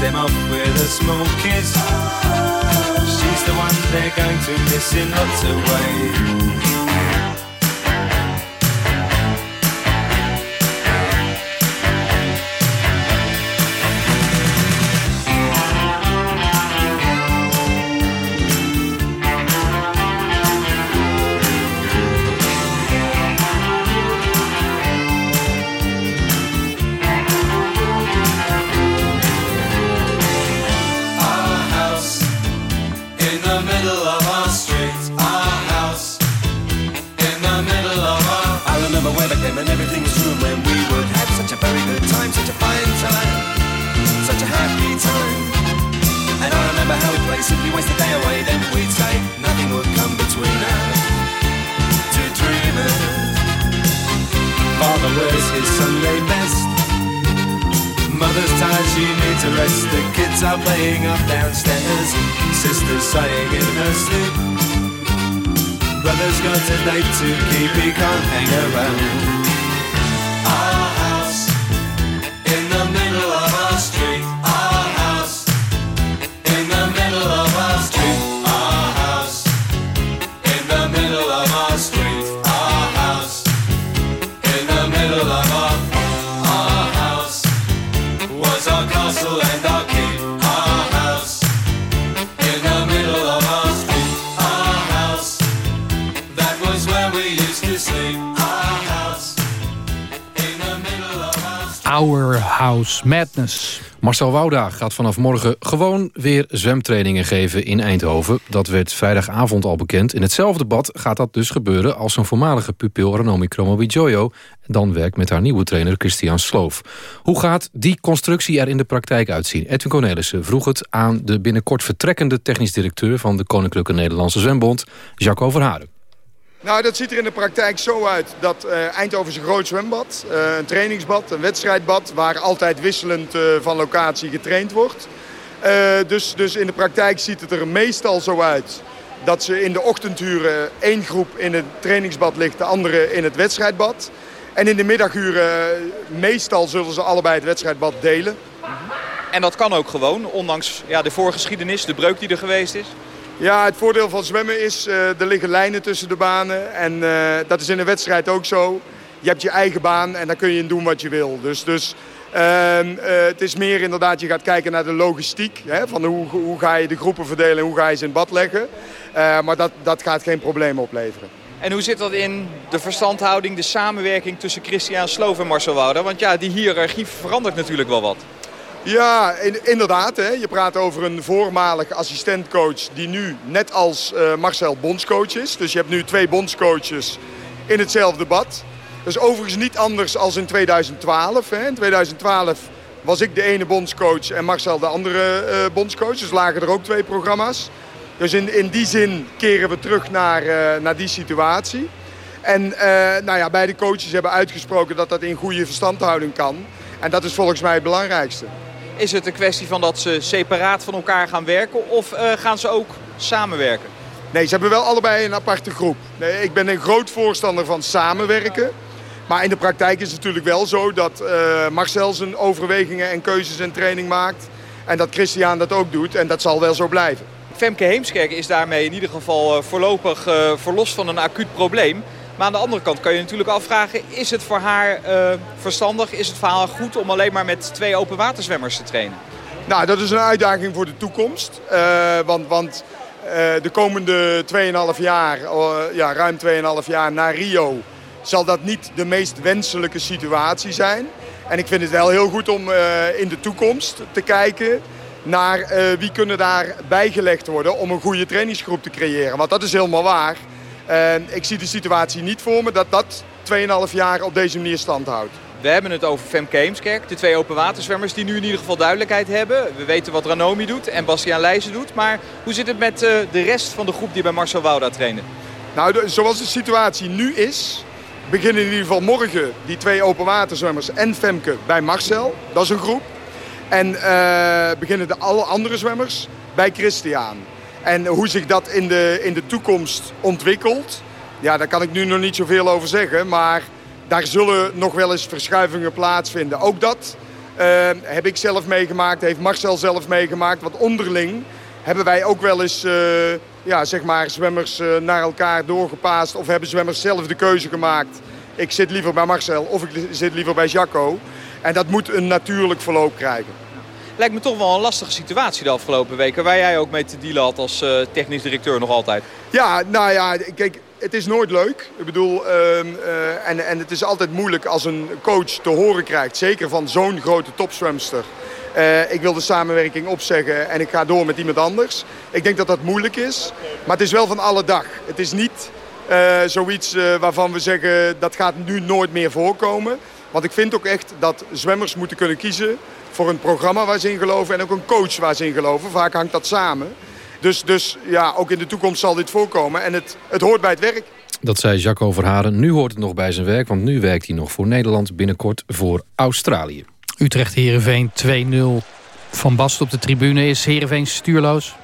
Speaker 21: Them off with a small kiss. She's the one they're going to miss in lots of ways.
Speaker 8: Marcel Wouda gaat vanaf morgen gewoon weer zwemtrainingen geven in Eindhoven. Dat werd vrijdagavond al bekend. In hetzelfde bad gaat dat dus gebeuren als zijn voormalige pupil Ranomi Kromowidjojo dan werkt met haar nieuwe trainer Christian Sloof. Hoe gaat die constructie er in de praktijk uitzien? Edwin Cornelissen vroeg het aan de binnenkort vertrekkende technisch directeur van de Koninklijke Nederlandse Zwembond, Jacco Verharen.
Speaker 27: Nou, dat ziet er in de praktijk zo uit dat eh, Eindhoven is een groot zwembad. eh, een trainingsbad, een wedstrijdbad... waar altijd wisselend eh, van locatie getraind wordt. Dus, dus in de praktijk ziet het er meestal zo uit... dat ze in de ochtenduren één groep in het trainingsbad ligt... de andere in het wedstrijdbad. En in de middaguren meestal zullen ze allebei het wedstrijdbad delen.
Speaker 28: En dat kan ook gewoon, ondanks ja, de voorgeschiedenis, de breuk die er geweest is.
Speaker 27: Ja, het voordeel van zwemmen is, eh, er liggen lijnen tussen de banen. En eh, dat is in een wedstrijd ook zo. Je hebt je eigen baan en daar kun je in doen wat je wil. Dus, dus ehm, eh, het is meer inderdaad, je gaat kijken naar de logistiek. Hè, van hoe, hoe ga je de groepen verdelen en hoe ga je ze in bad leggen. Maar dat, dat gaat geen probleem opleveren.
Speaker 28: En hoe zit dat in de verstandhouding, de samenwerking tussen Christian Sloof en Marcel Wouder? Want ja, die hiërarchie verandert natuurlijk wel wat.
Speaker 27: Ja, in- inderdaad. Hè. Je praat over een voormalig assistentcoach die nu net als eh, Marcel bondscoach is. Dus je hebt nu twee bondscoaches in hetzelfde bad. Dat is overigens niet anders als in 2012. Hè. In 2012 was ik de ene bondscoach en Marcel de andere eh, bondscoach. Dus lagen er ook twee programma's. Dus in, in die zin keren we terug naar, eh, naar die situatie. En nou ja, beide coaches hebben uitgesproken dat dat in goede verstandhouding kan. En dat is volgens mij het belangrijkste.
Speaker 28: Is het een kwestie van dat ze separaat van elkaar gaan werken of eh, gaan ze ook samenwerken?
Speaker 27: Nee, ze hebben wel allebei een aparte groep. Nee, ik ben een groot voorstander van samenwerken. Maar in de praktijk is het natuurlijk wel zo dat eh, Marcel zijn overwegingen en keuzes en training maakt. En dat Christian dat ook doet. En dat zal wel zo blijven.
Speaker 28: Femke Heemskerk is daarmee in ieder geval eh, voorlopig eh, verlost van een acuut probleem. Maar aan de andere kant kan je natuurlijk afvragen, is het voor haar eh, verstandig, is het voor haar goed om alleen maar met twee open waterzwemmers te trainen?
Speaker 27: Nou, dat is een uitdaging voor de toekomst. Eh, want want eh, de komende 2,5 jaar, ja, ruim 2,5 jaar na Rio... zal dat niet de meest wenselijke situatie zijn. En ik vind het wel heel goed om in de toekomst te kijken... naar wie kunnen daar bijgelegd worden om een goede trainingsgroep te creëren. Want dat is helemaal waar. En ik zie de situatie niet voor me dat dat 2,5 jaar op deze manier stand houdt.
Speaker 28: We hebben het over Femke Heemskerk, de twee open waterzwemmers die nu in ieder geval duidelijkheid hebben. We weten wat Ranomi doet en Bastiaan Leijzen doet. Maar hoe zit het met eh, de rest van de groep die bij Marcel Wouda trainen?
Speaker 27: Nou, de- zoals de situatie nu is, beginnen in ieder geval morgen die twee open waterzwemmers en Femke bij Marcel. Dat is een groep. En eh, beginnen de alle andere zwemmers bij Christian. En hoe zich dat in de, in de toekomst ontwikkelt, ja, daar kan ik nu nog niet zoveel over zeggen. Maar daar zullen nog wel eens verschuivingen plaatsvinden. Ook dat eh, heb ik zelf meegemaakt, heeft Marcel zelf meegemaakt. Want onderling hebben wij ook wel eens eh, ja, zeg maar zwemmers eh, naar elkaar doorgepaast. Of hebben zwemmers zelf de keuze gemaakt. Ik zit liever bij Marcel of ik zit liever bij Jacco. En dat moet een natuurlijk verloop krijgen.
Speaker 28: Lijkt me toch wel een lastige situatie de afgelopen weken. Waar jij ook mee te dealen had als eh, technisch directeur nog altijd.
Speaker 27: Ja, nou ja, kijk, het is nooit leuk. Ik bedoel, ehm, eh, en, en het is altijd moeilijk als een coach te horen krijgt, zeker van zo'n grote topzwemster. Eh, ik wil de samenwerking opzeggen en ik ga door met iemand anders. Ik denk dat dat moeilijk is, maar het is wel van alle dag. Het is niet zoiets waarvan we zeggen dat gaat nu nooit meer voorkomen. Want ik vind ook echt dat zwemmers moeten kunnen kiezen voor een programma waar ze in geloven en ook een coach waar ze in geloven. Vaak hangt dat samen. Dus, dus ja, ook in de toekomst zal dit voorkomen en het, het hoort bij het werk.
Speaker 8: Dat zei Jacco Verharen. Nu hoort het nog bij zijn werk, want nu werkt hij nog voor Nederland... binnenkort voor Australië.
Speaker 10: Utrecht-Herenveen 2-0. Van Bast op de tribune. Is Herenveen stuurloos?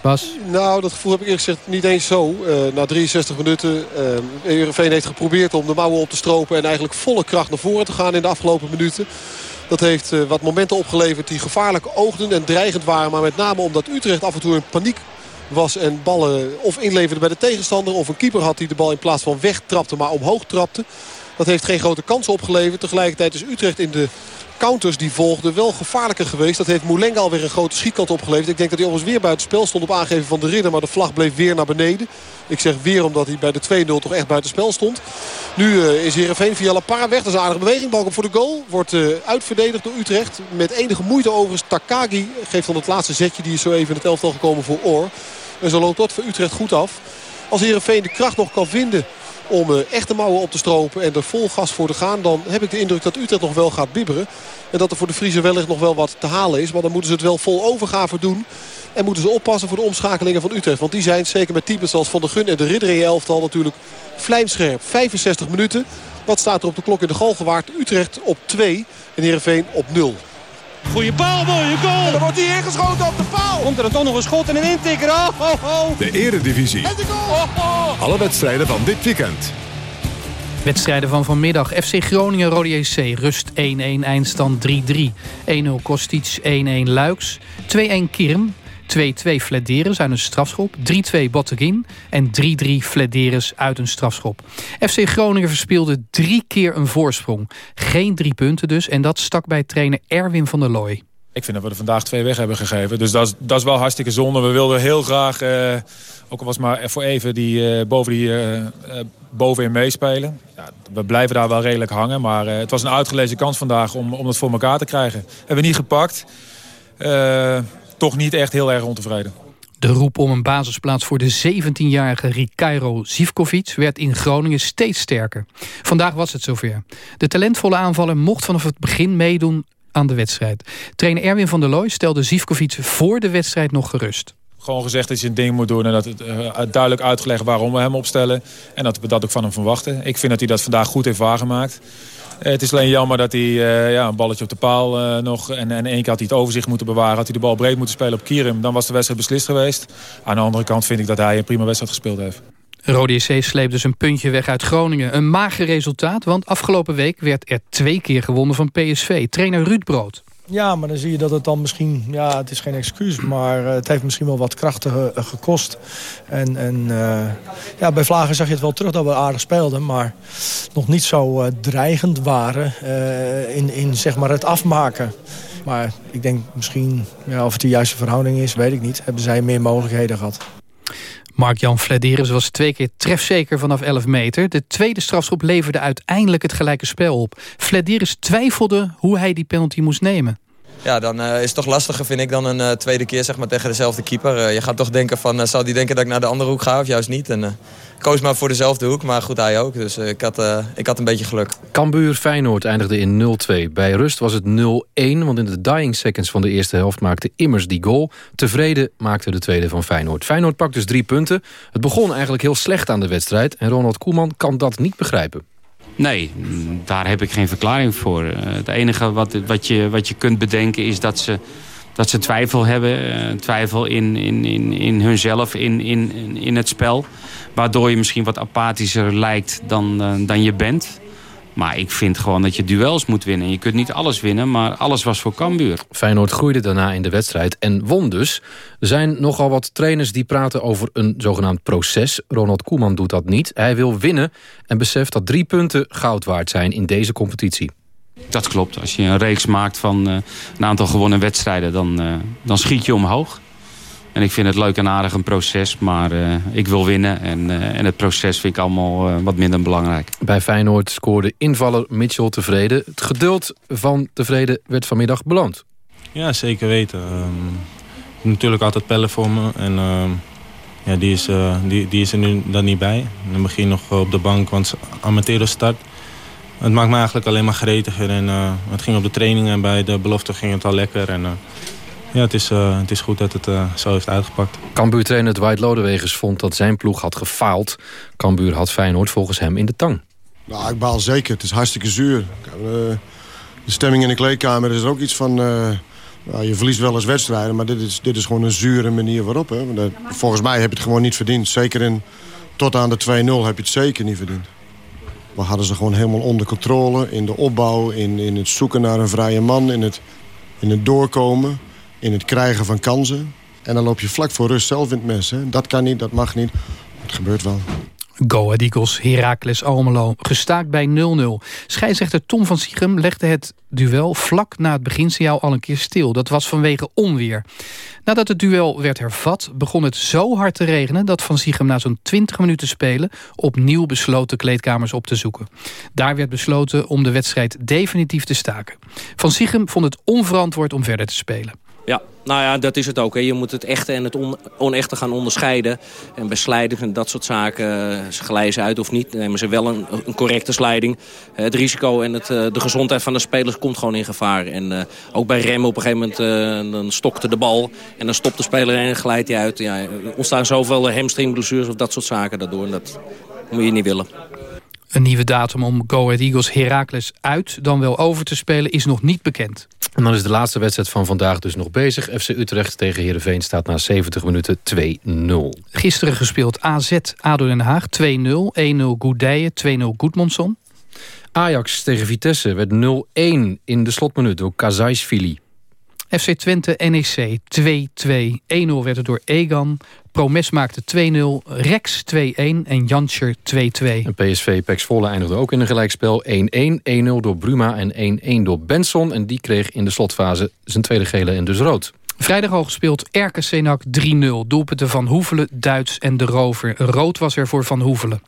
Speaker 10: Bas?
Speaker 11: Nou, dat gevoel heb ik eerlijk gezegd niet eens zo. Eh, na 63 minuten. Uh, Heerenveen heeft geprobeerd om de mouwen op te stropen... en eigenlijk volle kracht naar voren te gaan in de afgelopen minuten. Dat heeft uh, wat momenten opgeleverd die gevaarlijk oogden en dreigend waren. Maar met name omdat Utrecht af en toe in paniek was en ballen of inleverde bij de tegenstander... of een keeper had die de bal in plaats van wegtrapte, maar omhoog trapte. Dat heeft geen grote kansen opgeleverd. Tegelijkertijd is Utrecht in de counters die volgden wel gevaarlijker geweest. Dat heeft Moulenga alweer een grote schietkant opgeleverd. Ik denk dat hij overigens weer buiten spel stond op aangeven van de ridder. Maar de vlag bleef weer naar beneden. Ik zeg weer omdat hij bij de 2-0 toch echt buiten spel stond. Nu uh, is Heerenveen via La Parra weg. Dat is een aardige beweging. Balk op voor de goal. Wordt uh, uitverdedigd door Utrecht. Met enige moeite overigens. Takagi geeft dan het laatste zetje. Die is zo even in het elftal gekomen voor Oor. En zo loopt dat voor Utrecht goed af. Als Heerenveen de kracht nog kan vinden om uh, echte mouwen op te stropen en er vol gas voor te gaan... dan heb ik de indruk dat Utrecht nog wel gaat bibberen. En dat er voor de Friese wellicht nog wel wat te halen is. Maar dan moeten ze het wel vol overgave doen. En moeten ze oppassen voor de omschakelingen van Utrecht. Want die zijn zeker met types als Van der Gun en de Ridder je elftal natuurlijk vlijmscherp. 65 minuten. Wat staat er op de klok in de galgenwaard? Utrecht op 2 en Heerenveen op 0.
Speaker 29: Goeie paal, mooie goal.
Speaker 11: En dan wordt hij ingeschoten op de paal.
Speaker 29: Komt er dan toch nog een schot en een intikker. Oh, oh, oh.
Speaker 1: De eredivisie.
Speaker 11: En de goal.
Speaker 29: Oh, oh.
Speaker 1: Alle wedstrijden van dit weekend.
Speaker 10: Wedstrijden van vanmiddag. FC Groningen, Rode JC. Rust 1-1, eindstand 3-3. 1-0 Kostic, 1-1 Luiks. 2-1 Kirm. 2-2 Flederis uit een strafschop. 3-2 Botteguin. En 3-3 Flederis uit een strafschop. FC Groningen verspeelde drie keer een voorsprong. Geen drie punten dus. En dat stak bij trainer Erwin van der Looy.
Speaker 30: Ik vind dat we er vandaag twee weg hebben gegeven. Dus dat is, dat is wel hartstikke zonde. We wilden heel graag, eh, ook al was maar voor even, die, uh, boven die, uh, bovenin meespelen. Ja, we blijven daar wel redelijk hangen. Maar het was een uitgelezen kans vandaag om, om dat voor elkaar te krijgen. Hebben we niet gepakt. Toch niet echt heel erg ontevreden.
Speaker 10: De roep om een basisplaats voor de 17-jarige Rikairo Zivkovic werd in Groningen steeds sterker. Vandaag was het zover. De talentvolle aanvaller mocht vanaf het begin meedoen aan de wedstrijd. Trainer Erwin van der Looy stelde Zivkovic voor de wedstrijd nog gerust.
Speaker 30: Gewoon gezegd dat hij zijn ding moet doen en dat het uh, duidelijk uitgelegd waarom we hem opstellen. En dat we dat ook van hem verwachten. Ik vind dat hij dat vandaag goed heeft waargemaakt. Uh, het is alleen jammer dat hij uh, ja, een balletje op de paal nog... en, en één keer had hij het overzicht moeten bewaren. Had hij de bal breed moeten spelen op Kierim. Dan was de wedstrijd beslist geweest. Aan de andere kant vind ik dat hij een prima wedstrijd gespeeld heeft.
Speaker 10: Rode JC sleept dus een puntje weg uit Groningen. Een mager resultaat, want afgelopen week werd er twee keer gewonnen van PSV. Trainer Ruud Brood.
Speaker 31: Ja, maar dan zie je dat het dan misschien... Ja, het is geen excuus, maar het heeft misschien wel wat krachten gekost. En, en uh, ja, bij Vlagen zag je het wel terug dat we aardig speelden... maar nog niet zo dreigend waren in, in zeg maar het afmaken. Maar ik denk misschien, ja, of het de juiste verhouding is, weet ik niet. Hebben zij meer mogelijkheden gehad.
Speaker 10: Mark-Jan Flederis was twee keer trefzeker vanaf 11 meter. De tweede strafschop leverde uiteindelijk het gelijke spel op. Flederis twijfelde hoe hij die penalty moest nemen.
Speaker 32: Ja, dan uh, is het toch lastiger vind ik dan een uh, tweede keer zeg maar, tegen dezelfde keeper. Uh, je gaat toch denken van, zou die denken dat ik naar de andere hoek ga of juist niet? En koos maar voor dezelfde hoek, maar goed, hij ook. Dus ik, had, ik had een beetje geluk.
Speaker 8: Cambuur Feyenoord eindigde in 0-2. Bij rust was het 0-1, want in de dying seconds van de eerste helft maakte Immers die goal. Tevreden maakte de tweede van Feyenoord. Feyenoord pakt dus drie punten. Het begon eigenlijk heel slecht aan de wedstrijd. En Ronald Koeman kan dat niet begrijpen.
Speaker 33: Nee, daar heb ik geen verklaring voor. Het enige wat, wat, je, wat je kunt bedenken is dat ze, dat ze twijfel hebben. Twijfel in, in, in, in hunzelf, in, in, in het spel. Waardoor je misschien wat apathischer lijkt dan, dan je bent. Maar ik vind gewoon dat je duels moet winnen. Je kunt niet alles winnen, maar alles was voor Cambuur.
Speaker 8: Feyenoord groeide daarna in de wedstrijd en won dus. Er zijn nogal wat trainers die praten over een zogenaamd proces. Ronald Koeman doet dat niet. Hij wil winnen en beseft dat drie punten goud waard zijn in deze competitie.
Speaker 33: Dat klopt. Als je een reeks maakt van uh, een aantal gewonnen wedstrijden... Dan, uh, dan schiet je omhoog. En ik vind het leuk en aardig een proces, maar uh, ik wil winnen. En, uh, en het proces vind ik allemaal uh, wat minder belangrijk.
Speaker 8: Bij Feyenoord scoorde invaller Mitchell tevreden. Het geduld van tevreden werd vanmiddag beloond.
Speaker 18: Ja, zeker weten. Um, natuurlijk altijd pellen voor me. En uh, ja, die, is, uh, die, die is er nu dan niet bij. In het begin nog op de bank, want amateur start. Het maakt me eigenlijk alleen maar gretiger. En, uh, het ging op de trainingen en bij de belofte ging het al lekker. En, ja, het is, eh, het is goed dat het eh, zo heeft uitgepakt.
Speaker 8: Cambuur-trainer Dwight Lodewegers vond dat zijn ploeg had gefaald. Cambuur had Feyenoord volgens hem in de tang.
Speaker 34: Nou, ik baal zeker. Het is hartstikke zuur. Eh, de stemming in de kleedkamer is er ook iets van... eh, nou, je verliest wel eens wedstrijden, maar dit is, dit is gewoon een zure manier waarop. Hè. Want, volgens mij heb je het gewoon niet verdiend. Zeker in, tot aan de 2-0 heb je het zeker niet verdiend. We hadden ze gewoon helemaal onder controle in de opbouw... in, in het zoeken naar een vrije man, in het, in het doorkomen... in het krijgen van kansen. En dan loop je vlak voor rust zelf in het mes. Hè. Dat kan niet, dat mag niet. Het gebeurt wel.
Speaker 10: Go Ahead Eagles, Heracles Almelo, gestaakt bij 0-0. Scheidsrechter Tom van Siegem legde het duel vlak na het beginsignaal al een keer stil. Dat was vanwege onweer. Nadat het duel werd hervat, begon het zo hard te regenen... dat Van Siegem na zo'n 20 minuten spelen... opnieuw besloot de kleedkamers op te zoeken. Daar werd besloten om de wedstrijd definitief te staken. Van Siegem vond het onverantwoord om verder te spelen.
Speaker 35: Ja, nou ja, dat is het ook. Hè. Je moet het echte en het on onechte gaan onderscheiden. En bij slijding en dat soort zaken, eh, ze glijden ze uit of niet... nemen ze wel een, een correcte slijding. Eh, het risico en het, eh, de gezondheid van de spelers komt gewoon in gevaar. En ook bij remmen op een gegeven moment, dan stokte de bal... en dan stopt de speler en glijdt hij uit. Ja, er ontstaan zoveel hamstringblessures of dat soort zaken daardoor. En dat moet je niet willen.
Speaker 10: Een nieuwe datum om Go Ahead Eagles Heracles uit... dan wel over te spelen is nog niet bekend.
Speaker 8: En dan is de laatste wedstrijd van vandaag dus nog bezig. FC Utrecht tegen Heerenveen staat na 70 minuten 2-0.
Speaker 10: Gisteren gespeeld AZ ADO Den Haag 2-0. 1-0 Goudijen, 2-0 Goedmondson.
Speaker 8: Ajax tegen Vitesse werd 0-1 in de slotminuut door Kazaisvili.
Speaker 10: FC Twente NEC 2-2. 1-0 werd het door Egan. Promes maakte 2-0. Rex 2-1 en Janscher 2-2.
Speaker 8: En PSV Pex Volle eindigde ook in een gelijkspel 1-1. 1-0 door Bruma en 1-1 door Benson. En die kreeg in de slotfase zijn tweede gele en dus rood.
Speaker 10: Vrijdag al gespeeld RKC NAC 3-0. Doelpunten van Hoevelen, Duits en De Rover. Rood was er voor Van Hoevelen.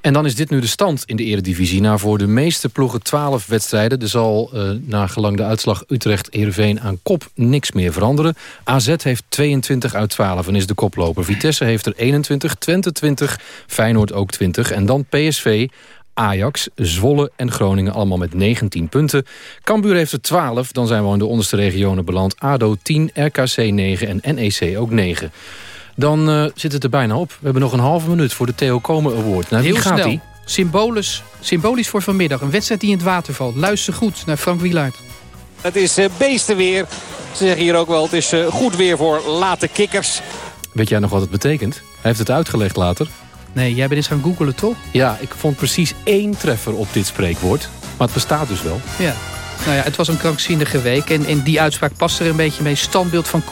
Speaker 8: En dan is dit nu de stand in de eredivisie. Na voor de meeste ploegen 12 wedstrijden. Er zal uh, na gelang de uitslag Utrecht-Heerenveen aan kop niks meer veranderen. AZ heeft 22 uit 12 en is de koploper. Vitesse heeft er 21, Twente 20, Feyenoord ook 20. En dan PSV, Ajax, Zwolle en Groningen allemaal met 19 punten. Cambuur heeft er 12, dan zijn we in de onderste regionen beland. ADO 10, RKC 9 en NEC ook 9. Dan uh, zit het er bijna op. We hebben nog een halve minuut voor de Theo Komen Award. Naar wie
Speaker 10: Heel
Speaker 8: gaat
Speaker 10: snel.
Speaker 8: die?
Speaker 10: Symbolisch, symbolisch voor vanmiddag. Een wedstrijd die in het water valt. Luister goed naar Frank Wielaert.
Speaker 29: Het is uh, beestenweer. Ze zeggen hier ook wel, het is uh, goed weer voor late kikkers.
Speaker 8: Weet jij nog wat het betekent? Hij heeft het uitgelegd later.
Speaker 10: Nee, jij bent eens gaan googelen, toch?
Speaker 8: Ja, ik vond precies één treffer op dit spreekwoord. Maar het bestaat dus wel.
Speaker 10: Ja. Nou ja, het was een krankzinnige week. En, en die uitspraak past er een beetje mee. Standbeeld van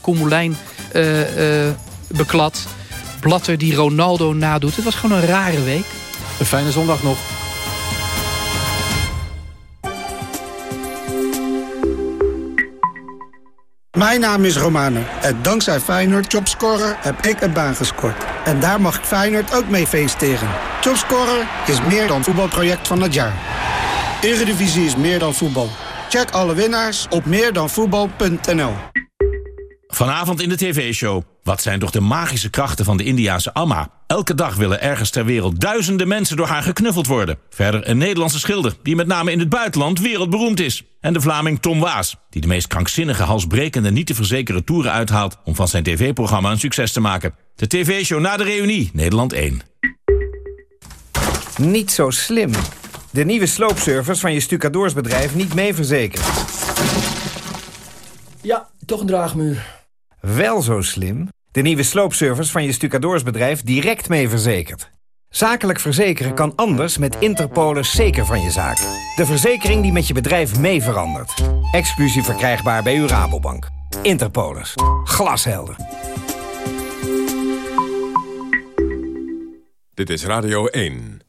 Speaker 10: Koemelijn uh, uh, beklad. Blatter die Ronaldo nadoet. Het was gewoon een rare week.
Speaker 8: Een fijne zondag nog.
Speaker 36: Mijn naam is Romano. En dankzij Feyenoord Jobscorer heb ik een baan gescoord. En daar mag ik Feyenoord ook mee feesteren. Jobscorer is meer dan voetbalproject van het jaar. Eredivisie is meer dan voetbal. Check alle winnaars op meerdanvoetbal.nl
Speaker 37: Vanavond in de tv-show. Wat zijn toch de magische krachten van de Indiaanse Amma? Elke dag willen ergens ter wereld duizenden mensen door haar geknuffeld worden. Verder een Nederlandse schilder die met name in het buitenland wereldberoemd is. En de Vlaming Tom Waas, die de meest krankzinnige, halsbrekende, niet te verzekeren toeren uithaalt... om van zijn tv-programma een succes te maken. De tv-show na de reunie, Nederland 1.
Speaker 38: Niet zo slim. De nieuwe sloopservice van je stucadoorsbedrijf niet mee verzekerd.
Speaker 39: Ja, toch een draagmuur.
Speaker 38: Wel zo slim. De nieuwe sloopservice van je stucadoorsbedrijf direct mee verzekerd. Zakelijk verzekeren kan anders met Interpolis zeker van je zaak. De verzekering die met je bedrijf mee verandert. Exclusief verkrijgbaar bij uw Rabobank. Interpolis. Glashelder.
Speaker 1: Dit is Radio 1.